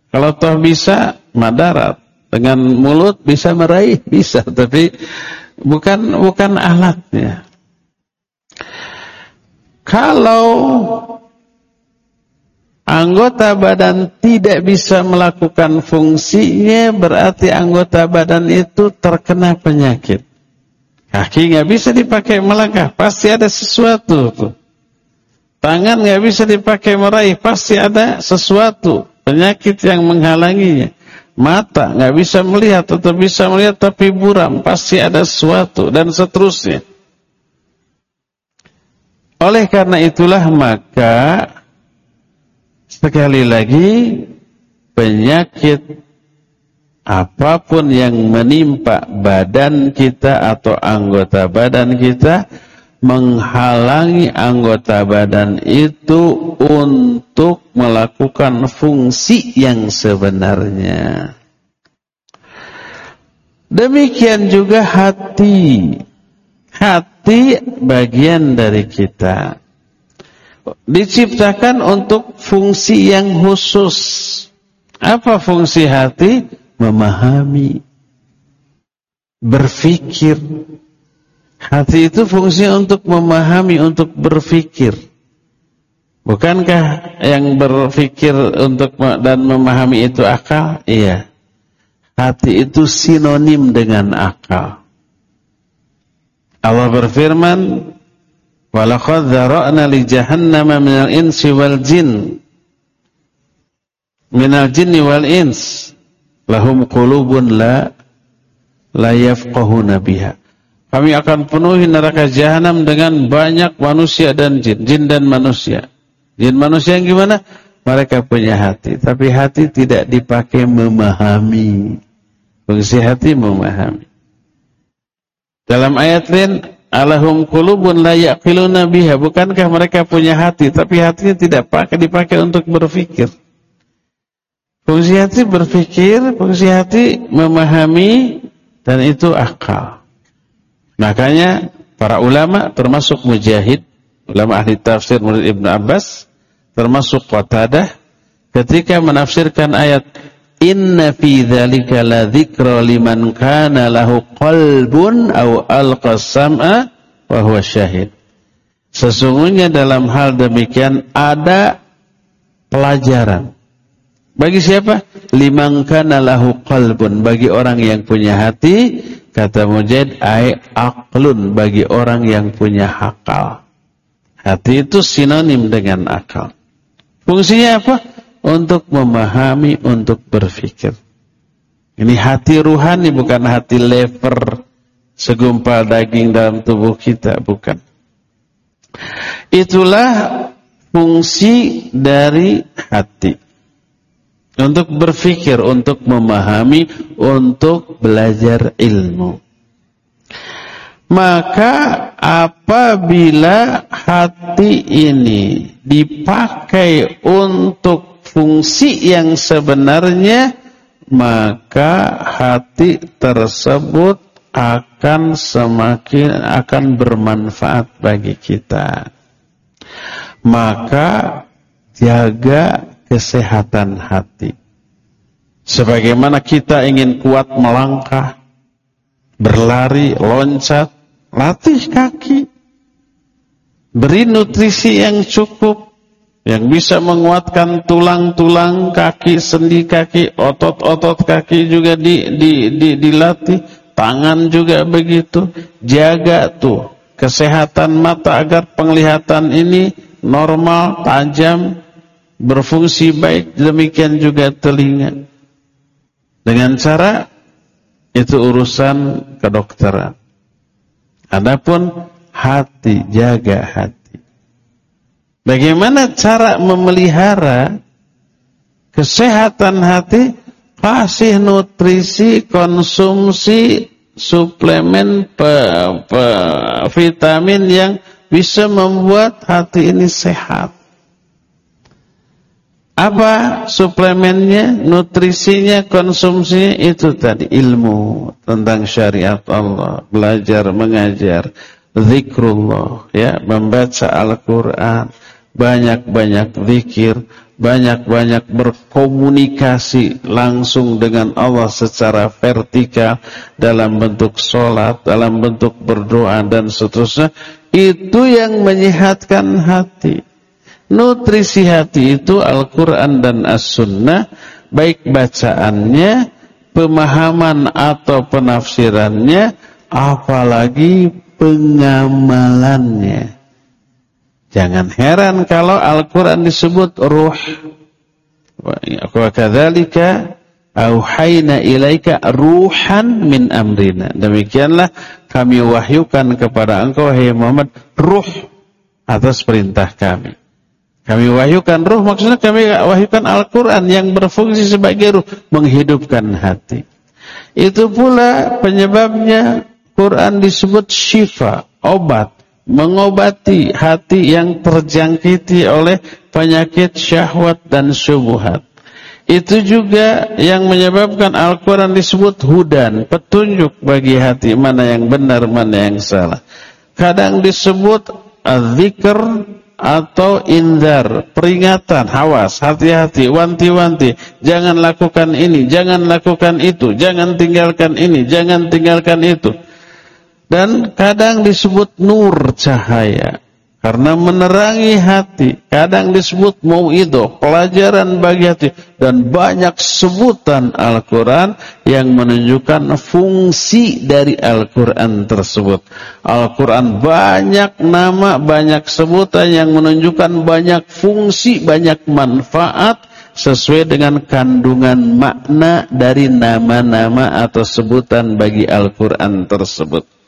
Kalau toh bisa madarat, dengan mulut bisa meraih bisa, tapi bukan bukan alatnya. Kalau anggota badan tidak bisa melakukan fungsinya, berarti anggota badan itu terkena penyakit. Kaki nggak bisa dipakai melangkah, pasti ada sesuatu tuh. Tangan nggak bisa dipakai meraih, pasti ada sesuatu penyakit yang menghalanginya. Mata nggak bisa melihat atau bisa melihat tapi buram, pasti ada sesuatu dan seterusnya. Oleh karena itulah maka sekali lagi penyakit apa pun yang menimpa badan kita atau anggota badan kita menghalangi anggota badan itu untuk melakukan fungsi yang sebenarnya. Demikian juga hati. Hati bagian dari kita. Diciptakan untuk fungsi yang khusus. Apa fungsi hati? Memahami. Berfikir Hati itu fungsinya untuk memahami, untuk berfikir. Bukankah yang berfikir untuk dan memahami itu akal? Iya. Hati itu sinonim dengan akal. Allah berfirman, "Walaqad dzara'na li jahannama minal insi wal jin." Minal jinni wal ins lahum qulubun la la yafqahuna biha. Kami akan penuhi neraka jahanam dengan banyak manusia dan jin. Jin dan manusia. Jin manusia yang gimana? Mereka punya hati. Tapi hati tidak dipakai memahami. Fungsi hati memahami. Dalam ayat lain, Alahum kulubun la yaqiluna biha. Bukankah mereka punya hati, tapi hatinya tidak pakai dipakai untuk berfikir. Fungsi hati berfikir, fungsi hati memahami, dan itu akal. Makanya para ulama termasuk Mujahid, ulama ahli tafsir murid Ibnu Abbas, termasuk Qatadah ketika menafsirkan ayat Inna fi dzalika la dzikra liman kana lahu qalbun aw alqa sam'a wa huwa syahid. Sesungguhnya dalam hal demikian ada pelajaran, Bagi siapa? Liman kana lahu qalbun. Bagi orang yang punya hati, kata Mujahid, ai aqlun bagi orang yang punya akal. Hati itu sinonim dengan akal. Fungsinya apa? Untuk memahami, untuk berpikir. Ini hati ruhani bukan hati lever segumpal daging dalam tubuh kita, bukan. Itulah fungsi dari hati. Untuk berpikir, untuk memahami, untuk belajar ilmu. Maka apabila hati ini dipakai untuk fungsi yang sebenarnya, maka hati tersebut akan semakin akan bermanfaat bagi kita. Maka jaga kesehatan hati. Sebagaimana kita ingin kuat melangkah, berlari, loncat, latih kaki. Beri nutrisi yang cukup, yang bisa menguatkan tulang-tulang kaki, sendi kaki, otot-otot kaki juga di, di, di, dilatih. Tangan juga begitu. Jaga tuh kesehatan mata agar penglihatan ini normal, tajam, berfungsi baik, demikian juga telinga. Dengan cara itu urusan kedokteran. Adapun hati, jaga hati. Bagaimana cara memelihara kesehatan hati? Kasih nutrisi, konsumsi suplemen pe, pe, vitamin yang bisa membuat hati ini sehat. Apa suplemennya, nutrisinya, konsumsinya? Itu tadi ilmu tentang syariat Allah, belajar mengajar, zikrullah, ya, membaca Al-Qur'an, banyak-banyak zikir, banyak-banyak berkomunikasi langsung dengan Allah secara vertikal dalam bentuk sholat, dalam bentuk berdoa dan seterusnya, itu yang menyehatkan hati. Nutrisi hati itu Al-Quran dan As-Sunnah, baik bacaannya, pemahaman atau penafsirannya, apalagi pengamalannya. Jangan heran kalau Al-Quran disebut ruh. Wa kadzalika auhayna ilaika ruhan min amrina. Demikianlah kami wahyukan kepada engkau hai Muhammad ruh atas perintah kami. Kami wahyukan ruh maksudnya kami wahyukan Al-Quran yang berfungsi sebagai ruh. Menghidupkan hati. Itu pula penyebabnya Quran disebut syifa, obat. Mengobati hati yang terjangkiti oleh penyakit syahwat dan syubuhat. Itu juga yang menyebabkan Al-Quran disebut hudan, petunjuk bagi hati mana yang benar, mana yang salah. Kadang disebut zikr atau indar, peringatan, hawas, hati-hati, wanti-wanti, jangan lakukan ini, jangan lakukan itu, jangan tinggalkan ini, jangan tinggalkan itu. Dan kadang disebut nur cahaya. Karena menerangi hati. Kadang disebut mau'idoh, pelajaran bagi hati. Dan banyak sebutan Al-Quran yang menunjukkan fungsi dari Al-Quran tersebut. Al-Quran banyak nama, banyak sebutan yang menunjukkan banyak fungsi, banyak manfaat sesuai dengan kandungan makna dari nama-nama atau sebutan bagi Al-Quran tersebut.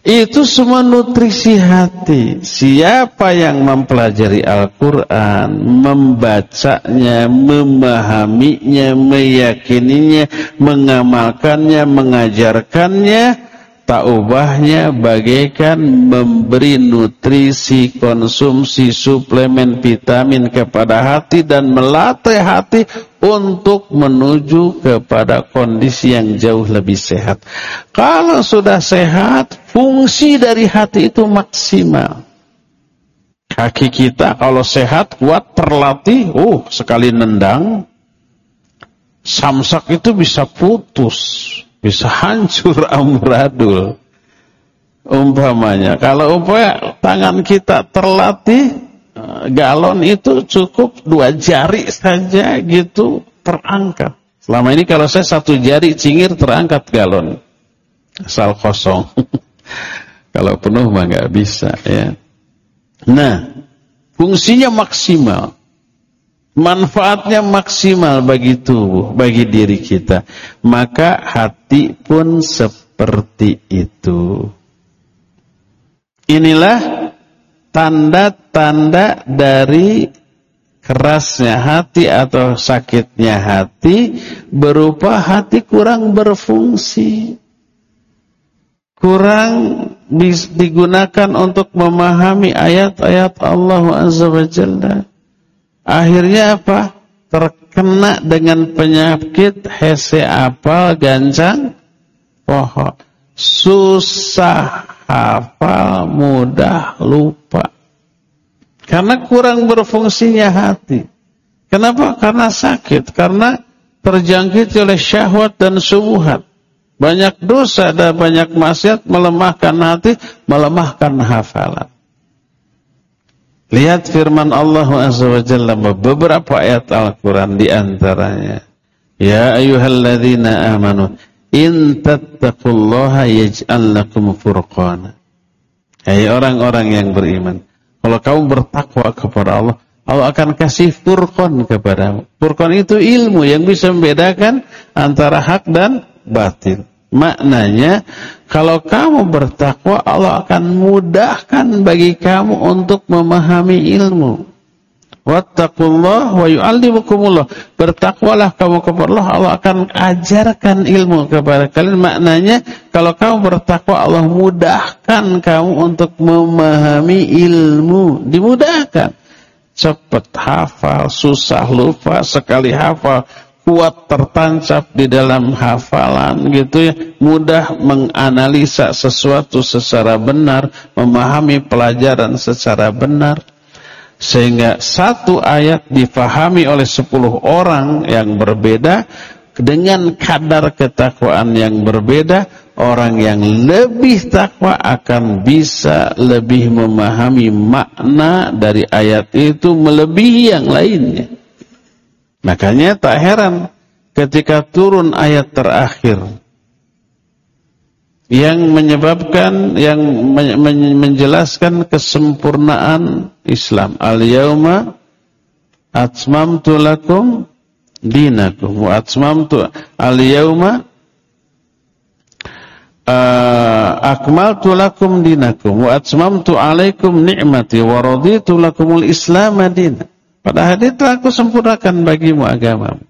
Itu semua nutrisi hati. Siapa yang mempelajari Al-Quran, membacanya, memahaminya, meyakininya, mengamalkannya, mengajarkannya, tak ubahnya bagaikan memberi nutrisi, konsumsi, suplemen, vitamin kepada hati dan melatih hati untuk menuju kepada kondisi yang jauh lebih sehat. Kalau sudah sehat, fungsi dari hati itu maksimal. Kaki kita kalau sehat, kuat, terlatih, uh, sekali nendang, samsak itu bisa putus bisa hancur amburadul. Umpamanya, kalau umpamanya tangan kita terlatih, galon itu cukup dua jari saja gitu terangkat. Selama ini kalau saya satu jari cingir terangkat galon. Asal kosong. kalau penuh mah nggak bisa ya. Nah, fungsinya maksimal. Manfaatnya maksimal bagi tubuh, bagi diri kita. Maka hati pun seperti itu. Inilah tanda-tanda dari kerasnya hati atau sakitnya hati berupa hati kurang berfungsi. Kurang digunakan untuk memahami ayat-ayat Allah Azza wa Jalla. Akhirnya apa? Terkena dengan penyakit hese apal gancang pohon. Susah hafal, mudah lupa. Karena kurang berfungsinya hati. Kenapa? Karena sakit. Karena terjangkit oleh syahwat dan subuhat. Banyak dosa dan banyak maksiat melemahkan hati, melemahkan hafalan. Lihat firman Allah Azza beberapa ayat Al-Quran di antaranya. Ya ayuhalladzina amanu in tattaqullaha yaj'al lakum furqana. Hai orang-orang yang beriman, kalau kamu bertakwa kepada Allah, Allah akan kasih furqan kepadamu. Furqan itu ilmu yang bisa membedakan antara hak dan batil. Maknanya, kalau kamu bertakwa, Allah akan mudahkan bagi kamu untuk memahami ilmu. Wattaqullah wa yu'allimukumullah. Bertakwalah kamu kepada Allah, Allah akan ajarkan ilmu kepada kalian. Maknanya kalau kamu bertakwa Allah mudahkan kamu untuk memahami ilmu, dimudahkan. Cepat hafal, susah lupa, sekali hafal kuat tertancap di dalam hafalan gitu ya mudah menganalisa sesuatu secara benar memahami pelajaran secara benar sehingga satu ayat difahami oleh sepuluh orang yang berbeda dengan kadar ketakwaan yang berbeda, orang yang lebih takwa akan bisa lebih memahami makna dari ayat itu melebihi yang lainnya. Makanya tak heran ketika turun ayat terakhir yang menyebabkan yang menjelaskan kesempurnaan Islam. Al-yauma atmamtu lakum dinakum wa atmamtu al-yauma uh, akmaltu lakum dinakum wa atmamtu alaikum ni'mati wa raditu lakumul islam madina. Pada hari itu aku sempurnakan bagimu agamamu.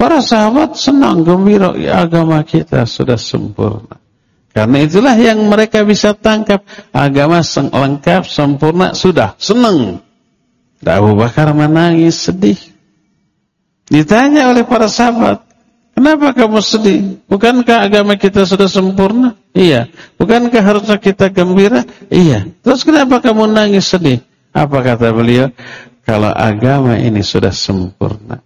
Para sahabat senang gembira ya, agama kita sudah sempurna. Karena itulah yang mereka bisa tangkap. Agama lengkap, sempurna, sudah. Senang. Abu Bakar menangis, sedih. Ditanya oleh para sahabat, kenapa kamu sedih? Bukankah agama kita sudah sempurna? Iya. Bukankah harusnya kita gembira? Iya. Terus kenapa kamu nangis sedih? Apa kata beliau? Kalau agama ini sudah sempurna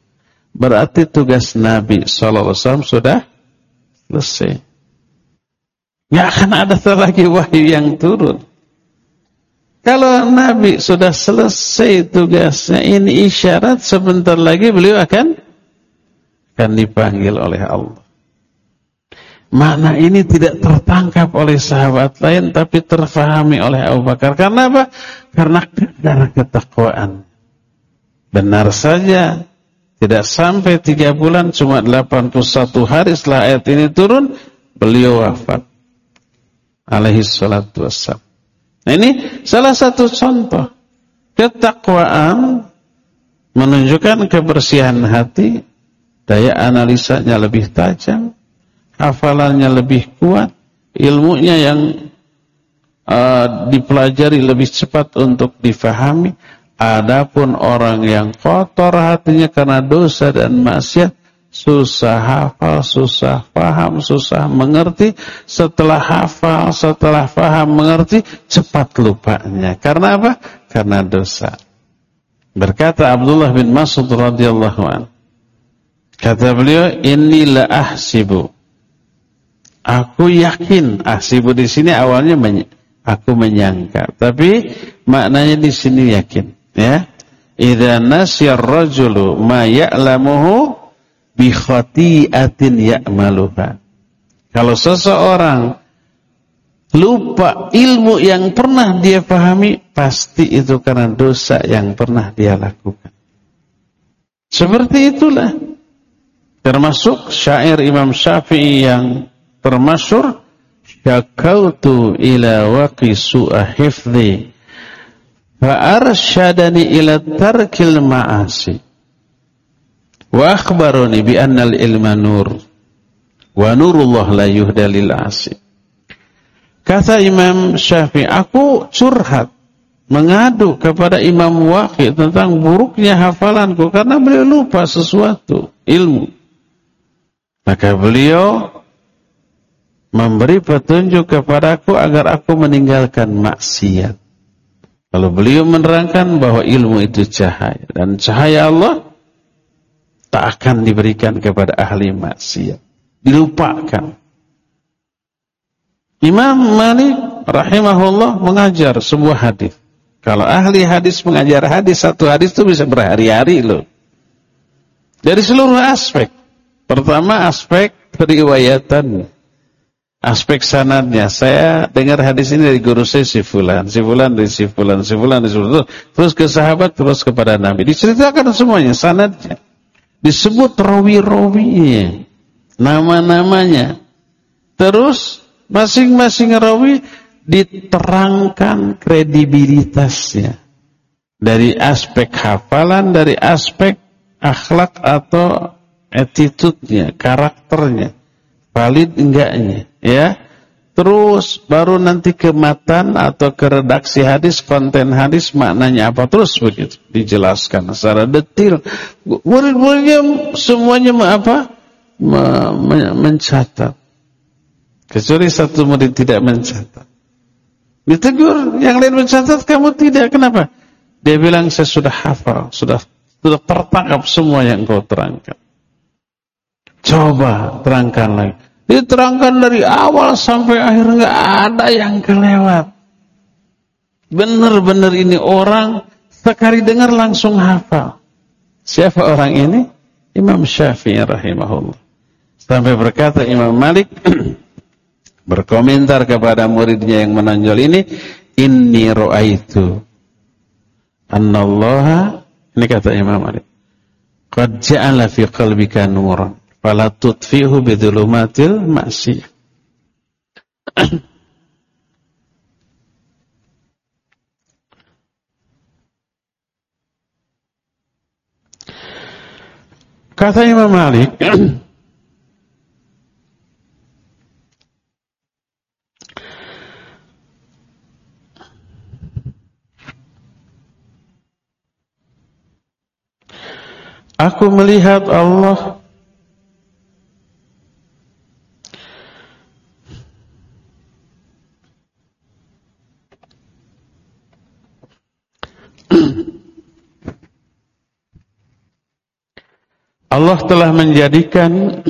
Berarti tugas Nabi SAW sudah selesai. Nggak akan ada lagi wahyu yang turun. Kalau Nabi sudah selesai tugasnya, ini isyarat sebentar lagi beliau akan akan dipanggil oleh Allah. Makna ini tidak tertangkap oleh sahabat lain tapi terfahami oleh Abu Bakar. Karena apa? Karena kadar ketakwaan. Benar saja tidak sampai tiga bulan, cuma 81 hari setelah ayat ini turun, beliau wafat. Alaihi salatu wassalam. Nah ini salah satu contoh. Ketakwaan menunjukkan kebersihan hati, daya analisanya lebih tajam, hafalannya lebih kuat, ilmunya yang uh, dipelajari lebih cepat untuk difahami, Adapun orang yang kotor hatinya karena dosa dan maksiat, susah hafal, susah paham, susah mengerti. Setelah hafal, setelah paham, mengerti, cepat lupanya. Karena apa? Karena dosa. Berkata Abdullah bin Mas'ud radhiyallahu anhu. Kata beliau, "Inilah ahsibu." Aku yakin, ahsibu di sini awalnya aku menyangka, tapi maknanya di sini yakin, ya. Idza nasya ar-rajulu ma ya'lamuhu bi khati'atin ya'maluha. Kalau seseorang lupa ilmu yang pernah dia pahami, pasti itu karena dosa yang pernah dia lakukan. Seperti itulah. Termasuk syair Imam Syafi'i yang termasyur, Syakautu ila waqi su'a hifdhi Fa'arsyadani ila tarkil ma'asi. Wa akhbaroni bi annal ilma nur. Wa nurullah la yuhda lil asi. Kata Imam Syafi'i, aku curhat. Mengadu kepada Imam Waqi tentang buruknya hafalanku. Karena beliau lupa sesuatu, ilmu. Maka beliau memberi petunjuk kepadaku agar aku meninggalkan maksiat. Kalau beliau menerangkan bahwa ilmu itu cahaya dan cahaya Allah tak akan diberikan kepada ahli maksiat. Dilupakan. Imam Malik rahimahullah mengajar sebuah hadis. Kalau ahli hadis mengajar hadis satu hadis itu bisa berhari-hari loh. Dari seluruh aspek. Pertama aspek periwayatan aspek sanadnya. Saya dengar hadis ini dari guru saya si fulan, si fulan dari si fulan, si fulan dari si fulan, terus ke sahabat, terus kepada Nabi. Diceritakan semuanya sanadnya. Disebut rawi-rawinya, nama-namanya. Terus masing-masing rawi diterangkan kredibilitasnya. Dari aspek hafalan, dari aspek akhlak atau attitude-nya, karakternya valid enggaknya ya. Terus baru nanti ke matan atau ke redaksi hadis konten hadis maknanya apa? Terus begitu dijelaskan secara detail. Murid-muridnya semuanya apa? Mencatat. Kecuali satu murid tidak mencatat. Ditegur yang lain mencatat kamu tidak. Kenapa? Dia bilang saya sudah hafal sudah sudah tertangkap semua yang kau terangkan. Coba terangkan lagi. Diterangkan dari awal sampai akhir nggak ada yang kelewat. Benar-benar ini orang sekali dengar langsung hafal. Siapa orang ini? Imam Syafi'i rahimahullah. Sampai berkata Imam Malik berkomentar kepada muridnya yang menonjol ini, "Inni ra'aitu annallaha" ini kata Imam Malik, "qad ja'ala fi qalbika nuran." Fala tutfihu bidhulumatil maksiyah. Kata Imam Malik, Aku melihat Allah Allah telah menjadikan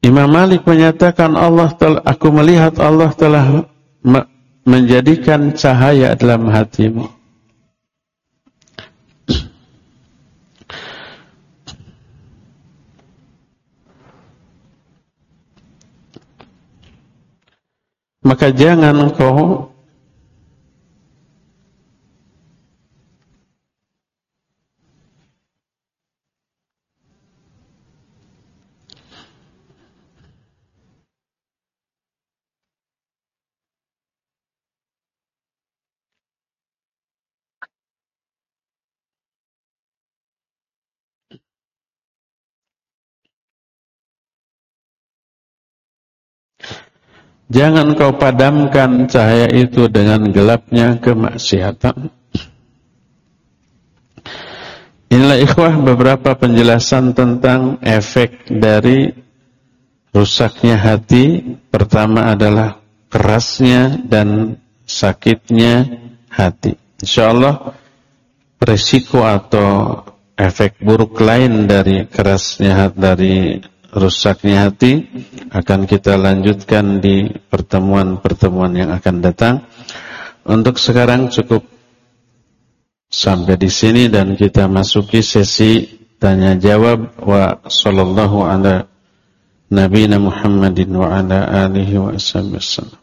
Imam Malik menyatakan Allah telah, aku melihat Allah telah menjadikan cahaya dalam hatimu. Maka jangan engkau Jangan kau padamkan cahaya itu dengan gelapnya kemaksiatan. Inilah ikhwah beberapa penjelasan tentang efek dari rusaknya hati. Pertama adalah kerasnya dan sakitnya hati. Insyaallah resiko atau efek buruk lain dari kerasnya hati, dari rusaknya hati akan kita lanjutkan di pertemuan-pertemuan yang akan datang. Untuk sekarang cukup sampai di sini dan kita masuki sesi tanya jawab wa sallallahu ala nabiyina Muhammadin wa ala alihi wa sallam.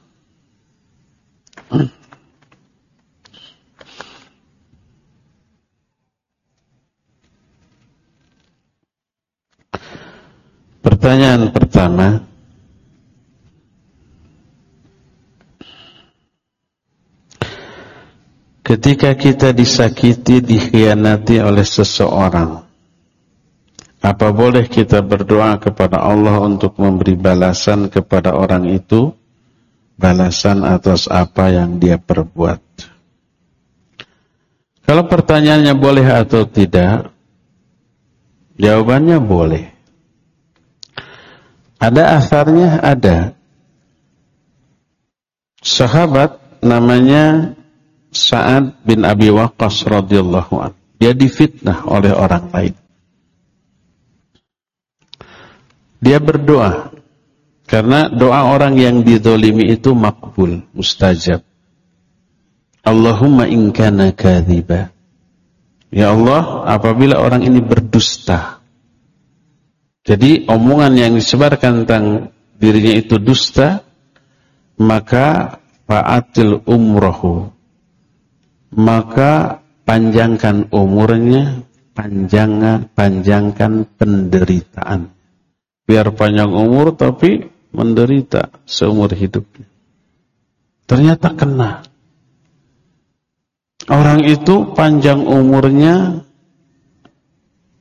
Pertanyaan pertama. Ketika kita disakiti, dikhianati oleh seseorang Apa boleh kita berdoa kepada Allah untuk memberi balasan kepada orang itu? Balasan atas apa yang dia perbuat. Kalau pertanyaannya boleh atau tidak Jawabannya boleh ada asarnya ada. Sahabat namanya Sa'ad bin Abi Waqqas radhiyallahu an. Dia difitnah oleh orang lain. Dia berdoa karena doa orang yang didolimi itu makbul, mustajab. Allahumma in kana. Ya Allah, apabila orang ini berdusta, jadi omongan yang disebarkan tentang dirinya itu dusta, maka fa'atil umrohu. Maka panjangkan umurnya, panjangkan, panjangkan penderitaan. Biar panjang umur tapi menderita seumur hidupnya. Ternyata kena. Orang itu panjang umurnya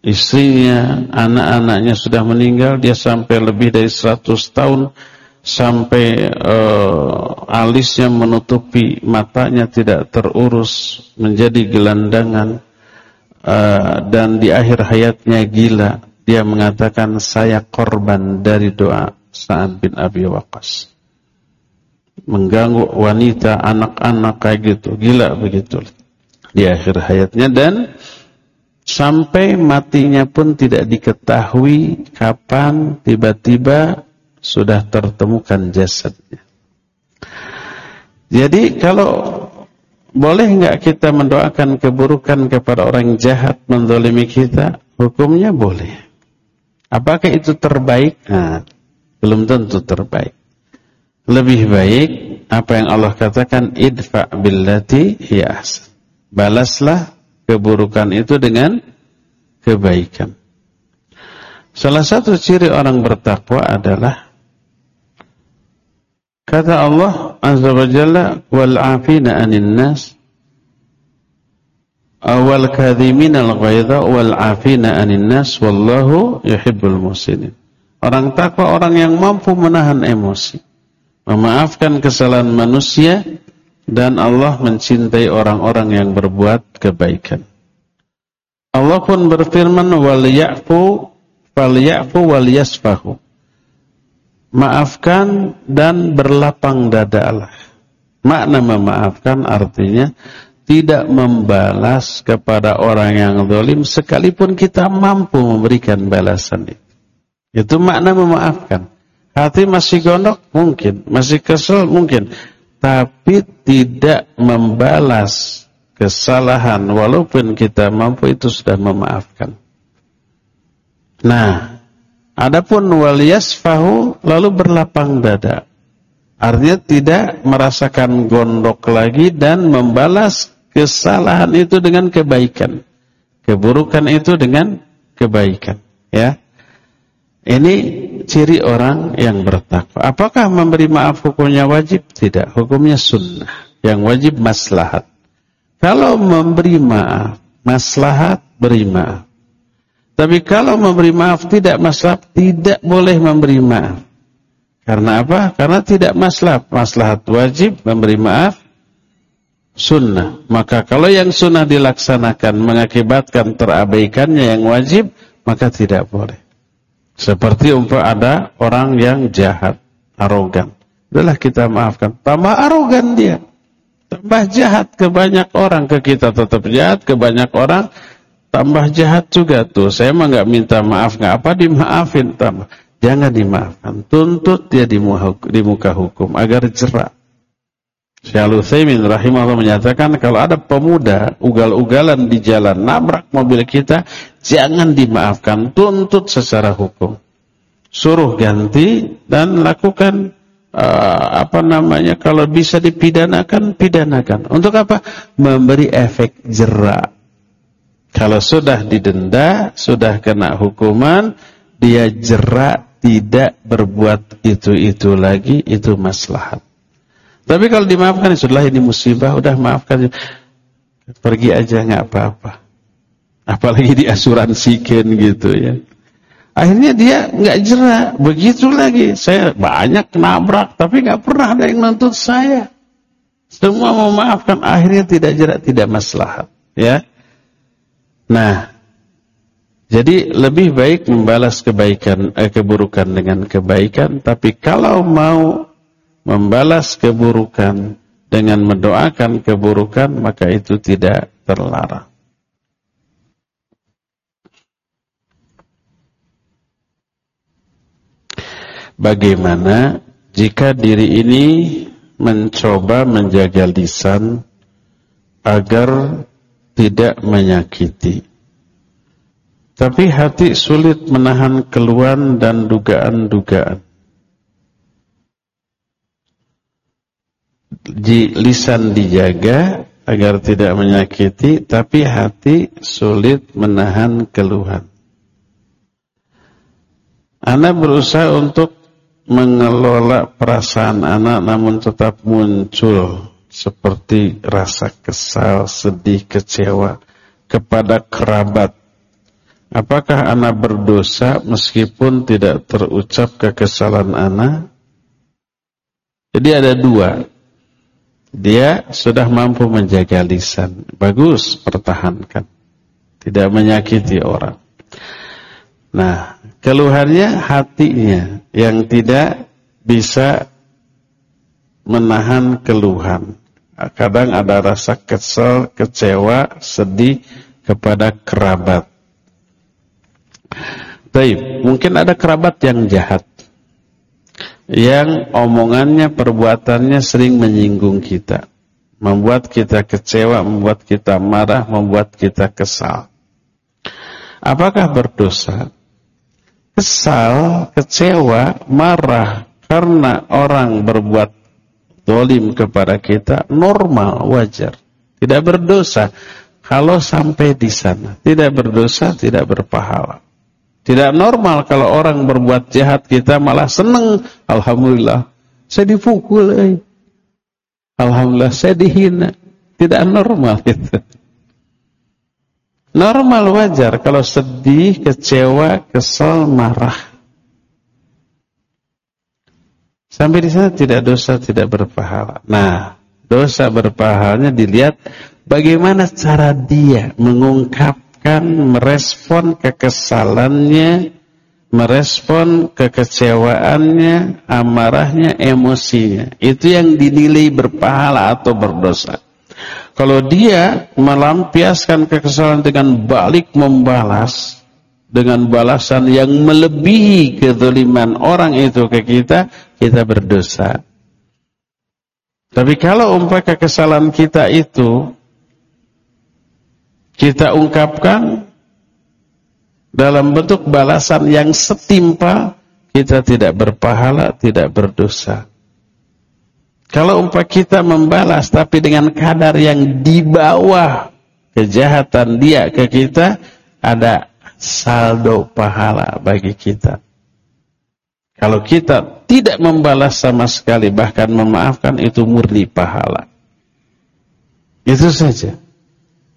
istrinya, anak-anaknya sudah meninggal, dia sampai lebih dari 100 tahun sampai uh, alisnya menutupi matanya tidak terurus menjadi gelandangan uh, dan di akhir hayatnya gila dia mengatakan saya korban dari doa Sa'ad bin Abi Waqqas. Mengganggu wanita anak-anak kayak gitu gila begitu. Di akhir hayatnya dan Sampai matinya pun tidak diketahui kapan tiba-tiba sudah tertemukan jasadnya. Jadi kalau boleh nggak kita mendoakan keburukan kepada orang jahat mendolimi kita? Hukumnya boleh. Apakah itu terbaik? Nah, belum tentu terbaik. Lebih baik apa yang Allah katakan idfa billati hiya Balaslah keburukan itu dengan kebaikan. Salah satu ciri orang bertakwa adalah kata Allah Azza wa Jalla wal 'afina 'anil nas wal kadhimin al ghaidha wal 'afina 'anil nas wallahu yuhibbul muhsinin. Orang takwa orang yang mampu menahan emosi, memaafkan kesalahan manusia dan Allah mencintai orang-orang yang berbuat kebaikan. Allah pun berfirman wal ya'fu fal ya'fu wal yasfahu. Maafkan dan berlapang dada Allah. Makna memaafkan artinya tidak membalas kepada orang yang zalim sekalipun kita mampu memberikan balasan itu. Itu makna memaafkan. Hati masih gondok mungkin, masih kesel mungkin, tapi tidak membalas kesalahan walaupun kita mampu itu sudah memaafkan. Nah, adapun wal yasfahu lalu berlapang dada. Artinya tidak merasakan gondok lagi dan membalas kesalahan itu dengan kebaikan. Keburukan itu dengan kebaikan, ya. Ini ciri orang yang bertakwa. Apakah memberi maaf hukumnya wajib? Tidak, hukumnya sunnah. Yang wajib maslahat. Kalau memberi maaf, maslahat beri maaf. Tapi kalau memberi maaf tidak maslahat, tidak boleh memberi maaf. Karena apa? Karena tidak maslahat. Maslahat wajib memberi maaf sunnah. Maka kalau yang sunnah dilaksanakan mengakibatkan terabaikannya yang wajib, maka tidak boleh. Seperti umpah ada orang yang jahat, arogan. Adalah kita maafkan. Tambah arogan dia. Tambah jahat ke banyak orang. Ke kita tetap jahat, ke banyak orang tambah jahat juga tuh. Saya mah nggak minta maaf, nggak apa dimaafin tambah. Jangan dimaafkan. Tuntut dia di muka hukum agar jerak. Syekh Al-Utsaimin rahimahullah menyatakan kalau ada pemuda ugal-ugalan di jalan nabrak mobil kita, jangan dimaafkan, tuntut secara hukum. Suruh ganti dan lakukan uh, apa namanya kalau bisa dipidanakan, pidanakan. Untuk apa? Memberi efek jerak. Kalau sudah didenda, sudah kena hukuman, dia jerak tidak berbuat itu-itu lagi, itu maslahat. Tapi kalau dimaafkan sudah ini musibah, udah maafkan. Pergi aja nggak apa-apa. Apalagi diasuransikan gitu ya. Akhirnya dia nggak jerak, begitu lagi. Saya banyak nabrak, tapi nggak pernah ada yang nuntut saya. Semua memaafkan, akhirnya tidak jerak, tidak maslahat. Ya. Nah, jadi lebih baik membalas kebaikan eh, keburukan dengan kebaikan, tapi kalau mau membalas keburukan dengan mendoakan keburukan maka itu tidak terlarang. Bagaimana jika diri ini mencoba menjaga lisan agar tidak menyakiti. Tapi hati sulit menahan keluhan dan dugaan-dugaan. di, lisan dijaga agar tidak menyakiti, tapi hati sulit menahan keluhan. Anak berusaha untuk mengelola perasaan anak namun tetap muncul seperti rasa kesal, sedih, kecewa kepada kerabat. Apakah anak berdosa meskipun tidak terucap kekesalan anak? Jadi ada dua. Dia sudah mampu menjaga lisan. Bagus, pertahankan. Tidak menyakiti orang. Nah, keluhannya hatinya yang tidak bisa menahan keluhan. Kadang ada rasa kesel, kecewa, sedih kepada kerabat. Baik, mungkin ada kerabat yang jahat yang omongannya, perbuatannya sering menyinggung kita. Membuat kita kecewa, membuat kita marah, membuat kita kesal. Apakah berdosa? Kesal, kecewa, marah karena orang berbuat dolim kepada kita normal, wajar. Tidak berdosa kalau sampai di sana. Tidak berdosa, tidak berpahala. Tidak normal kalau orang berbuat jahat kita malah senang. Alhamdulillah, saya dipukul. Eh. Alhamdulillah, saya dihina. Tidak normal itu. Normal wajar kalau sedih, kecewa, kesal, marah. Sampai di sana tidak dosa, tidak berpahala. Nah, dosa berpahalanya dilihat bagaimana cara dia mengungkap akan merespon kekesalannya, merespon kekecewaannya, amarahnya, emosinya. Itu yang dinilai berpahala atau berdosa. Kalau dia melampiaskan kekesalan dengan balik membalas, dengan balasan yang melebihi kezaliman orang itu ke kita, kita berdosa. Tapi kalau umpah kekesalan kita itu kita ungkapkan dalam bentuk balasan yang setimpal, kita tidak berpahala, tidak berdosa. Kalau umpah kita membalas tapi dengan kadar yang di bawah kejahatan dia ke kita, ada saldo pahala bagi kita. Kalau kita tidak membalas sama sekali, bahkan memaafkan, itu murni pahala. Itu saja.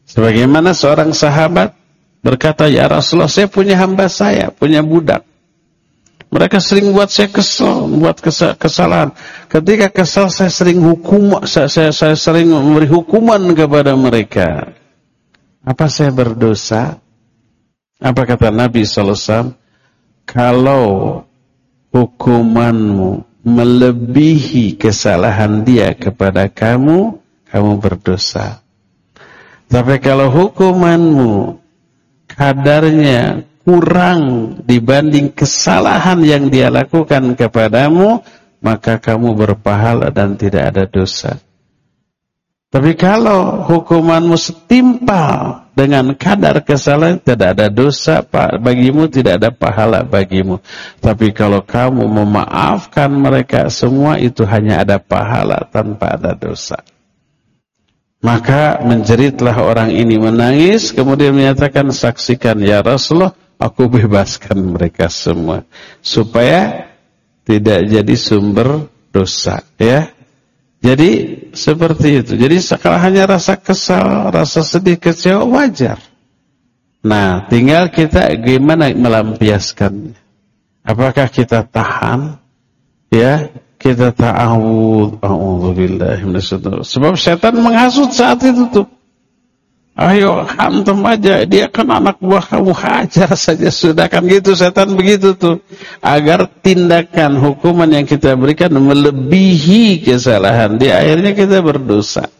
Sebagaimana seorang sahabat berkata, Ya Rasulullah, saya punya hamba saya, punya budak. Mereka sering buat saya kesal, buat kesalahan. Ketika kesal saya sering hukum, saya, saya, sering memberi hukuman kepada mereka. Apa saya berdosa? Apa kata Nabi SAW? Kalau hukumanmu melebihi kesalahan dia kepada kamu, kamu berdosa. Tapi kalau hukumanmu kadarnya kurang dibanding kesalahan yang dia lakukan kepadamu, maka kamu berpahala dan tidak ada dosa. Tapi kalau hukumanmu setimpal dengan kadar kesalahan, tidak ada dosa bagimu, tidak ada pahala bagimu. Tapi kalau kamu memaafkan mereka semua, itu hanya ada pahala tanpa ada dosa. Maka menjeritlah orang ini menangis, kemudian menyatakan, saksikan ya Rasulullah, aku bebaskan mereka semua. Supaya tidak jadi sumber dosa ya. Jadi seperti itu. Jadi sekarang hanya rasa kesal rasa sedih kecewa wajar. Nah tinggal kita gimana melampiaskannya apakah kita tahan? Ya kita ta'awud. A'udzubillahi minasyaitonir sebab setan menghasut saat itu tuh Ayo hantam aja, dia kan anak buah kamu. Hajar saja sudah. Kan gitu setan begitu tuh. Agar tindakan hukuman yang kita berikan melebihi kesalahan, di akhirnya kita berdosa.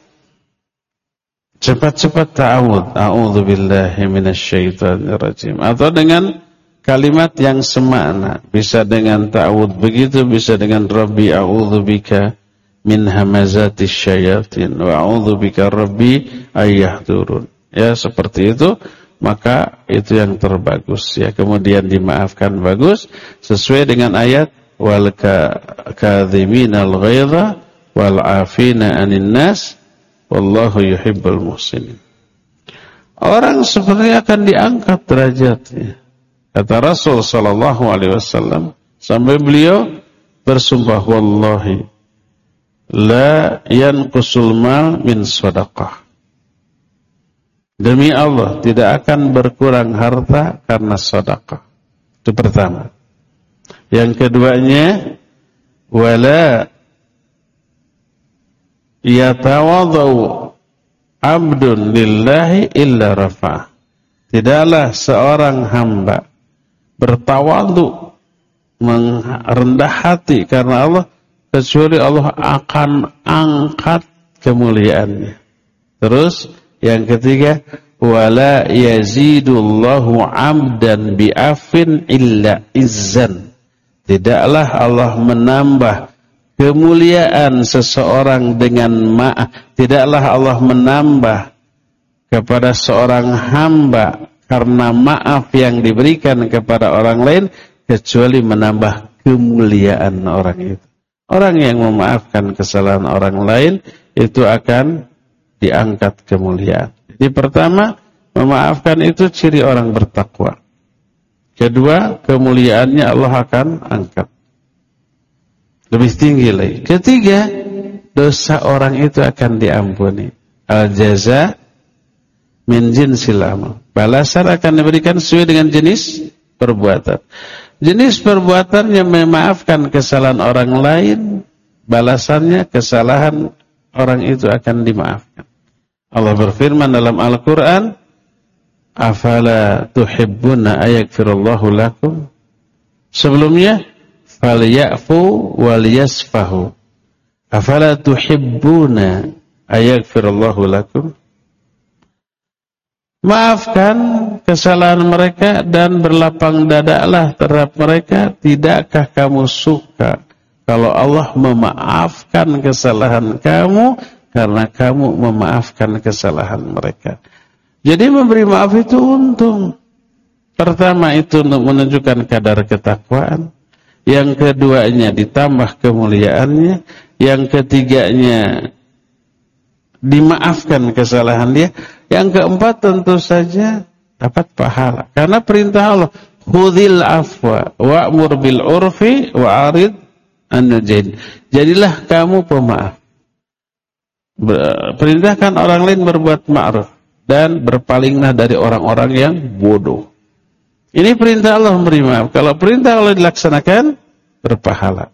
Cepat-cepat ta'awud, a'udzu billahi minasyaitonir rajim. Atau dengan kalimat yang semakna, bisa dengan ta'awud begitu, bisa dengan rabbi. A'udzu bika min hamazati syayatin wa a'udzu bika rabbi ayyahdurun. Ya, seperti itu maka itu yang terbagus ya. Kemudian dimaafkan bagus sesuai dengan ayat wal kadhiminal ghaidha wal afina 'anil nas wallahu yuhibbul muhsinin. Orang sebenarnya akan diangkat derajatnya. Kata Rasul sallallahu alaihi wasallam sampai beliau bersumpah wallahi la yanqusul mal min sadaqah. Demi Allah tidak akan berkurang harta karena sedekah. Itu pertama. Yang keduanya wala yatawadhu abdun lillahi illa rafa. Tidaklah seorang hamba bertawadhu merendah hati karena Allah kecuali Allah akan angkat kemuliaannya. Terus yang ketiga wala yazidullahu amdan bi'afin illa izzan. Tidaklah Allah menambah kemuliaan seseorang dengan maaf. Tidaklah Allah menambah kepada seorang hamba karena maaf yang diberikan kepada orang lain kecuali menambah kemuliaan orang itu. Orang yang memaafkan kesalahan orang lain itu akan diangkat kemuliaan. Jadi pertama, memaafkan itu ciri orang bertakwa. Kedua, kemuliaannya Allah akan angkat. Lebih tinggi lagi. Ketiga, dosa orang itu akan diampuni. Al-jaza min jinsil. Balasan akan diberikan sesuai dengan jenis perbuatan. Jenis perbuatan yang memaafkan kesalahan orang lain, balasannya kesalahan orang itu akan dimaafkan. Allah berfirman dalam Al-Quran, Afala tuhibbuna ayakfirullahu lakum? Sebelumnya, Falyafu wal yasfahu. Afala tuhibbuna ayakfirullahu lakum? Maafkan kesalahan mereka dan berlapang dadalah terhadap mereka. Tidakkah kamu suka kalau Allah memaafkan kesalahan kamu karena kamu memaafkan kesalahan mereka. Jadi memberi maaf itu untung. Pertama itu untuk menunjukkan kadar ketakwaan. Yang keduanya ditambah kemuliaannya. Yang ketiganya dimaafkan kesalahan dia. Yang keempat tentu saja dapat pahala. Karena perintah Allah, khudhil afwa wa'mur bil urfi wa'arid an-najid. Jadilah kamu pemaaf. Perintahkan orang lain berbuat ma'ruf dan berpalinglah dari orang-orang yang bodoh. Ini perintah Allah memberi maaf. Kalau perintah Allah dilaksanakan, berpahala.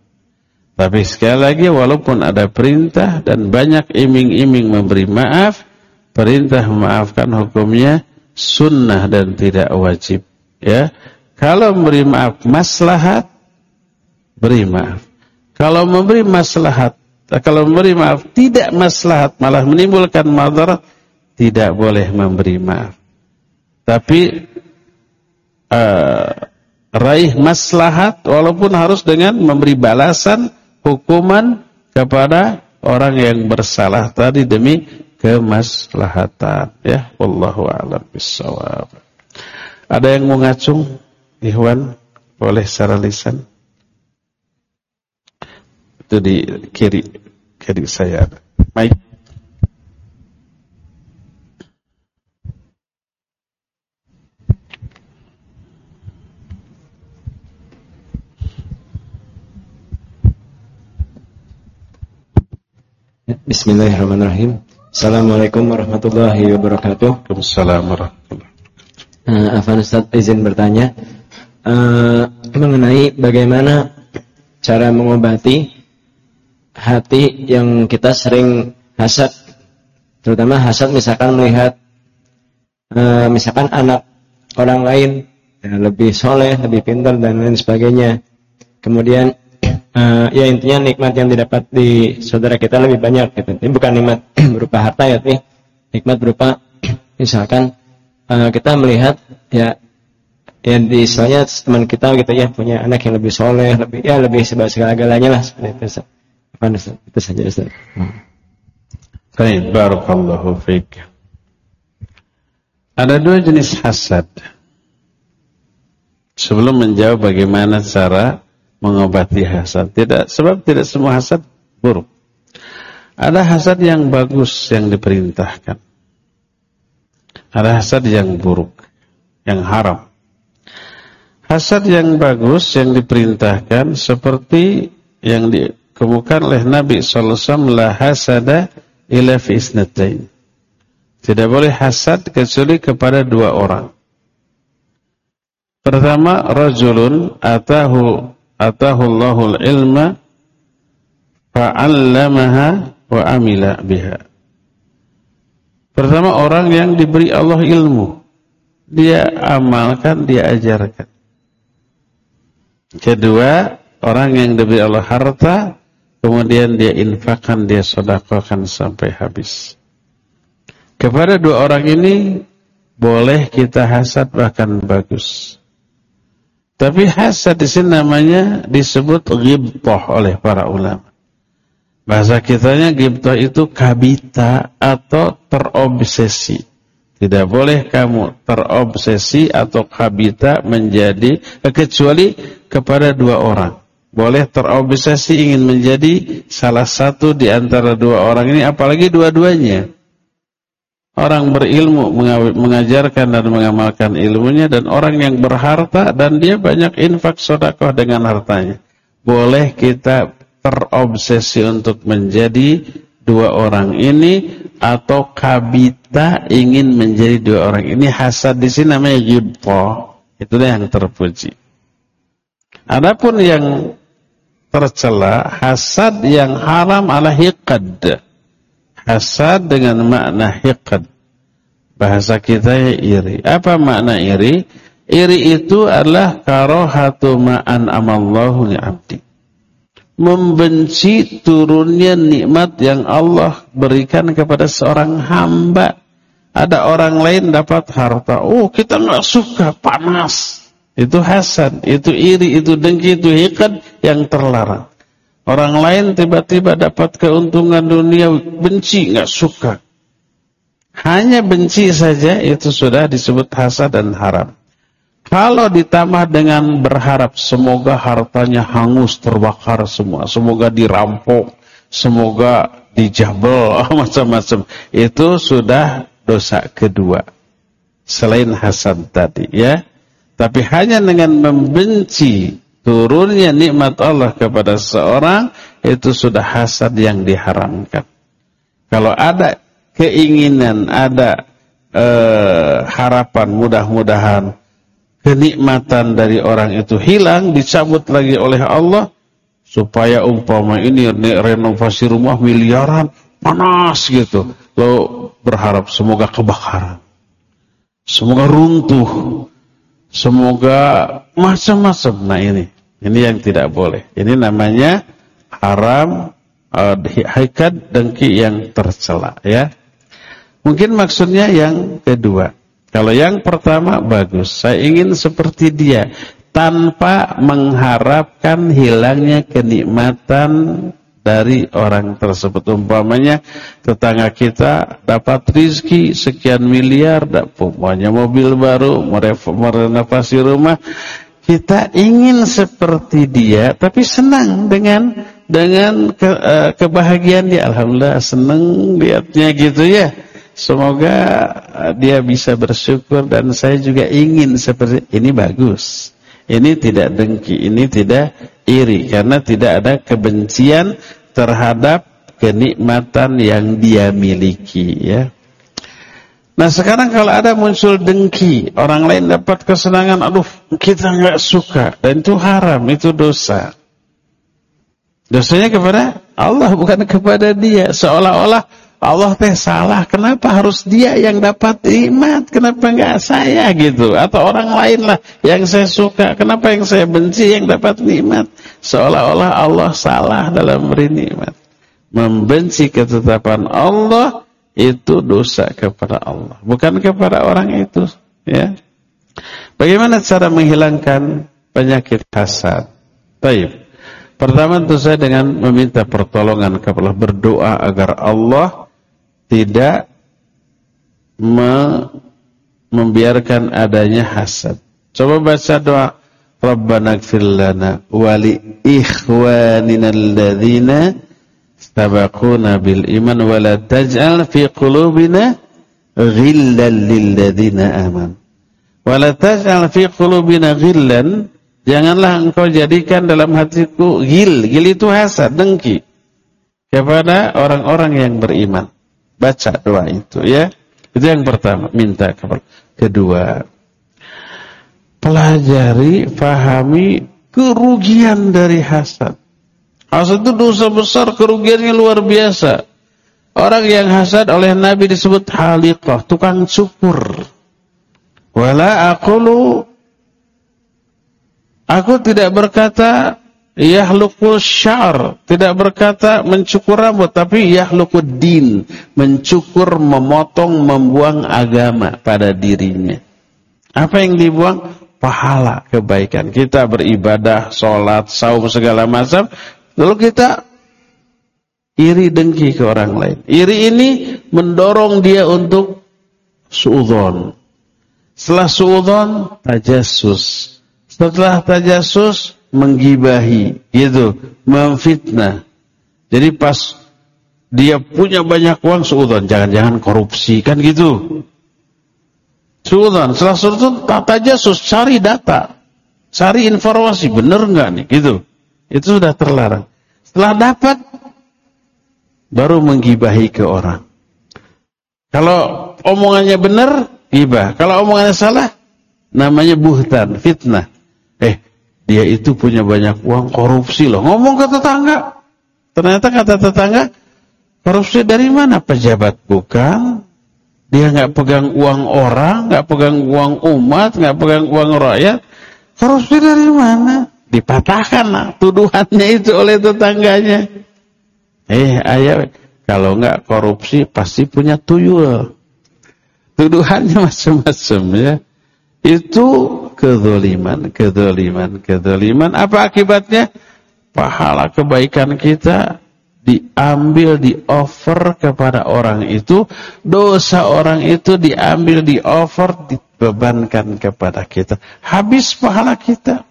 Tapi sekali lagi, walaupun ada perintah dan banyak iming-iming memberi maaf, perintah memaafkan hukumnya sunnah dan tidak wajib. Ya, kalau memberi maaf maslahat, beri maaf. Kalau memberi maslahat, kalau memberi maaf tidak maslahat, malah menimbulkan madarat, tidak boleh memberi maaf. Tapi uh, raih maslahat walaupun harus dengan memberi balasan hukuman kepada orang yang bersalah tadi demi kemaslahatan. Ya wallahu a'lam bissawab. Ada yang mau ngacung? Ikhwan boleh secara lisan? Itu di kiri kiri saya. Baik Bismillahirrahmanirrahim. Assalamualaikum warahmatullahi wabarakatuh. Waalaikumsalam warahmatullahi wabarakatuh. Uh, Afan Ustaz izin bertanya uh, mengenai bagaimana cara mengobati hati yang kita sering hasad, terutama hasad misalkan melihat uh, misalkan anak orang lain ya, lebih soleh, lebih pintar dan lain sebagainya. Kemudian uh, ya intinya nikmat yang didapat di saudara kita lebih banyak gitu. Ini bukan nikmat berupa harta ya, tapi nikmat berupa misalkan uh, kita melihat ya ya di istilahnya teman kita gitu ya punya anak yang lebih soleh, lebih ya lebih segala-galanya lah seperti itu. Apa itu saja Ustaz. Baik, barakallahu fiik. Ada dua jenis hasad. Sebelum menjawab bagaimana cara mengobati hasad. Tidak sebab tidak semua hasad buruk. Ada hasad yang bagus yang diperintahkan. Ada hasad yang buruk, yang haram. Hasad yang bagus yang diperintahkan seperti yang dikemukakan oleh Nabi sallallahu alaihi wasallam la hasada isnatain. Tidak boleh hasad kecuali kepada dua orang. Pertama, rajulun atahu atahullahu ilma fa'allamaha wa amila biha. Pertama orang yang diberi Allah ilmu. Dia amalkan, dia ajarkan. Kedua, orang yang diberi Allah harta, kemudian dia infakkan, dia sodakokan sampai habis. Kepada dua orang ini, boleh kita hasad bahkan bagus. Tapi hasad di sini namanya disebut ghibtah oleh para ulama. Bahasa kitanya ghibtah itu kabita atau terobsesi. Tidak boleh kamu terobsesi atau kabita menjadi eh, kecuali kepada dua orang. Boleh terobsesi ingin menjadi salah satu di antara dua orang ini apalagi dua-duanya. Orang berilmu mengajarkan dan mengamalkan ilmunya dan orang yang berharta dan dia banyak infak sodakoh dengan hartanya. Boleh kita terobsesi untuk menjadi dua orang ini atau kabita ingin menjadi dua orang ini hasad di sini namanya yudpo. Itulah yang terpuji. Adapun yang tercela hasad yang haram ala hiqad Hasad dengan makna hiqad. Bahasa kita ya iri. Apa makna iri? Iri itu adalah karohatu ma'an amallahu li'abdi. Membenci turunnya nikmat yang Allah berikan kepada seorang hamba. Ada orang lain dapat harta. Oh kita nggak suka, panas. Itu hasad, itu iri, itu dengki, itu hikad yang terlarang. Orang lain tiba-tiba dapat keuntungan dunia, benci, nggak suka. Hanya benci saja itu sudah disebut hasad dan haram. Kalau ditambah dengan berharap semoga hartanya hangus, terbakar semua, semoga dirampok, semoga dijabel, macam-macam. Itu sudah dosa kedua. Selain hasad tadi ya. Tapi hanya dengan membenci turunnya nikmat Allah kepada seorang itu sudah hasad yang diharamkan. Kalau ada keinginan, ada eh, harapan mudah-mudahan kenikmatan dari orang itu hilang, dicabut lagi oleh Allah, supaya umpama ini renovasi rumah miliaran, panas gitu. Lo berharap semoga kebakaran. Semoga runtuh. Semoga macam-macam. Nah ini, ini yang tidak boleh. Ini namanya haram uh, hakikat dengki yang tercela ya. Mungkin maksudnya yang kedua. Kalau yang pertama bagus, saya ingin seperti dia tanpa mengharapkan hilangnya kenikmatan dari orang tersebut. Umpamanya tetangga kita dapat rizki sekian miliar, punya mobil baru, merenovasi rumah. Kita ingin seperti dia, tapi senang dengan dengan ke, uh, kebahagiaan dia. Alhamdulillah senang lihatnya gitu ya. Semoga uh, dia bisa bersyukur dan saya juga ingin seperti ini bagus. Ini tidak dengki, ini tidak iri karena tidak ada kebencian terhadap kenikmatan yang dia miliki ya. Nah sekarang kalau ada muncul dengki, orang lain dapat kesenangan, aduh kita nggak suka. Dan itu haram, itu dosa. Dosanya kepada Allah bukan kepada dia, seolah-olah Allah teh salah, kenapa harus dia yang dapat nikmat, kenapa enggak saya gitu, atau orang lain lah yang saya suka, kenapa yang saya benci yang dapat nikmat, seolah-olah Allah salah dalam beri nikmat. Membenci ketetapan Allah itu dosa kepada Allah, bukan kepada orang itu, ya. Bagaimana cara menghilangkan penyakit hasad? Baik. Pertama tentu saya dengan meminta pertolongan kepada berdoa agar Allah tidak me membiarkan adanya hasad. Coba baca doa Rabbana gfir lana ikhwanina alladhina sabaquna bil iman wa la taj'al fi qulubina ghillan lil ladzina aman. Wa la taj'al fi qulubina ghillan janganlah engkau jadikan dalam hatiku ghil. Ghil itu hasad, dengki kepada orang-orang yang beriman. Baca doa itu ya. Itu yang pertama, minta kepada. Kedua, pelajari, fahami kerugian dari hasad. Hasad itu dosa besar, kerugiannya luar biasa. Orang yang hasad oleh Nabi disebut haliqah, tukang cukur. Wala aqulu Aku tidak berkata Yahlukul syar Tidak berkata mencukur rambut Tapi yahlukul din Mencukur, memotong, membuang agama pada dirinya Apa yang dibuang? Pahala kebaikan Kita beribadah, sholat, saum segala macam Lalu kita Iri dengki ke orang lain. Iri ini mendorong dia untuk Suudon Setelah suudon Tajasus Setelah tajasus menggibahi, gitu, memfitnah. Jadi pas dia punya banyak uang suudon, jangan-jangan korupsi, kan gitu. Suudon, setelah itu tata jasus, cari data, cari informasi, benar nggak nih, gitu. Itu sudah terlarang. Setelah dapat, baru menggibahi ke orang. Kalau omongannya benar, gibah. Kalau omongannya salah, namanya buhtan, fitnah. Eh, dia itu punya banyak uang korupsi loh. Ngomong ke tetangga. Ternyata kata tetangga, korupsi dari mana? Pejabat bukan. Dia nggak pegang uang orang, nggak pegang uang umat, nggak pegang uang rakyat. Korupsi dari mana? Dipatahkan tuduhannya itu oleh tetangganya. Eh, ayah, kalau nggak korupsi pasti punya tuyul. Tuduhannya macam-macam ya. Itu kezoliman, kezoliman, kezoliman. Apa akibatnya? Pahala kebaikan kita diambil, di-offer kepada orang itu. Dosa orang itu diambil, di-offer, dibebankan kepada kita. Habis pahala kita.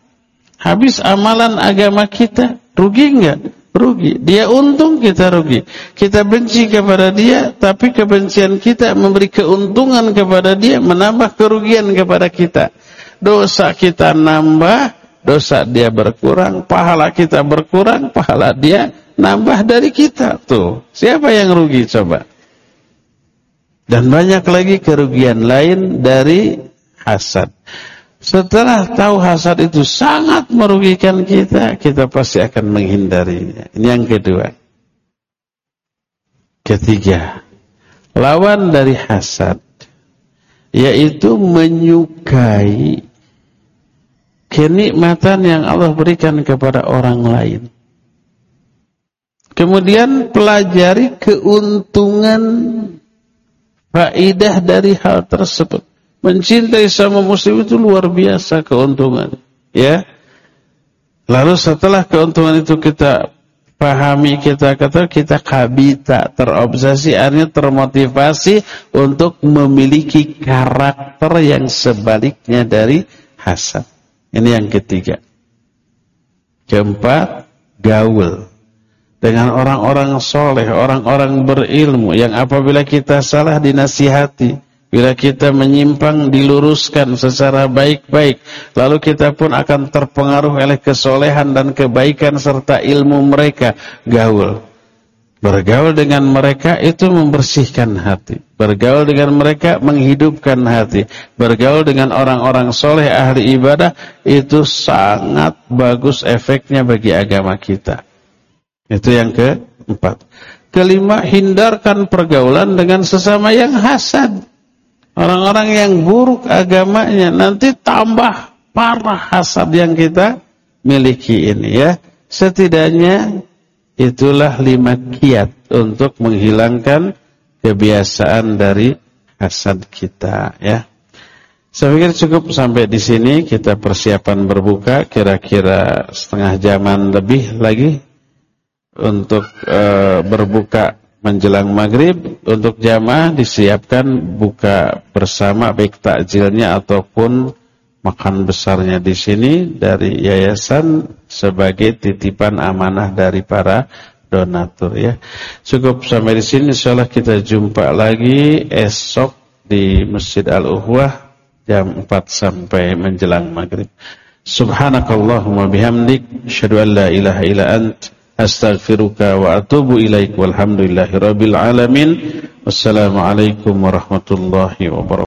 Habis amalan agama kita. Rugi enggak? Rugi. Dia untung, kita rugi. Kita benci kepada dia, tapi kebencian kita memberi keuntungan kepada dia, menambah kerugian kepada kita dosa kita nambah, dosa dia berkurang, pahala kita berkurang, pahala dia nambah dari kita. Tuh, siapa yang rugi coba? Dan banyak lagi kerugian lain dari hasad. Setelah tahu hasad itu sangat merugikan kita, kita pasti akan menghindarinya. Ini yang kedua. Ketiga, lawan dari hasad yaitu menyukai kenikmatan yang Allah berikan kepada orang lain. Kemudian pelajari keuntungan faidah dari hal tersebut. Mencintai sama muslim itu luar biasa keuntungan. Ya. Lalu setelah keuntungan itu kita pahami, kita kata kita kabita, terobsesi, artinya termotivasi untuk memiliki karakter yang sebaliknya dari hasad. Ini yang ketiga. Keempat, gaul. Dengan orang-orang soleh, orang-orang berilmu, yang apabila kita salah dinasihati, Bila kita menyimpang diluruskan secara baik-baik, lalu kita pun akan terpengaruh oleh kesolehan dan kebaikan serta ilmu mereka. Gaul. Bergaul dengan mereka itu membersihkan hati. Bergaul dengan mereka menghidupkan hati. Bergaul dengan orang-orang soleh ahli ibadah itu sangat bagus efeknya bagi agama kita. Itu yang keempat. Kelima, hindarkan pergaulan dengan sesama yang hasad. Orang-orang yang buruk agamanya nanti tambah parah hasad yang kita miliki ini ya. Setidaknya itulah lima kiat untuk menghilangkan kebiasaan dari hasad kita ya. Saya pikir cukup sampai di sini kita persiapan berbuka kira-kira setengah jaman lebih lagi untuk uh, berbuka menjelang maghrib untuk jamaah disiapkan buka bersama baik takjilnya ataupun makan besarnya di sini dari yayasan sebagai titipan amanah dari para donatur ya. Cukup sampai di sini insyaallah kita jumpa lagi esok di Masjid Al-Uhwah jam 4 sampai menjelang maghrib. Subhanakallahumma bihamdik asyhadu an la ilaha illa anta astaghfiruka wa atubu ilaik walhamdulillahi rabbil alamin wassalamu alaikum warahmatullahi wabarakatuh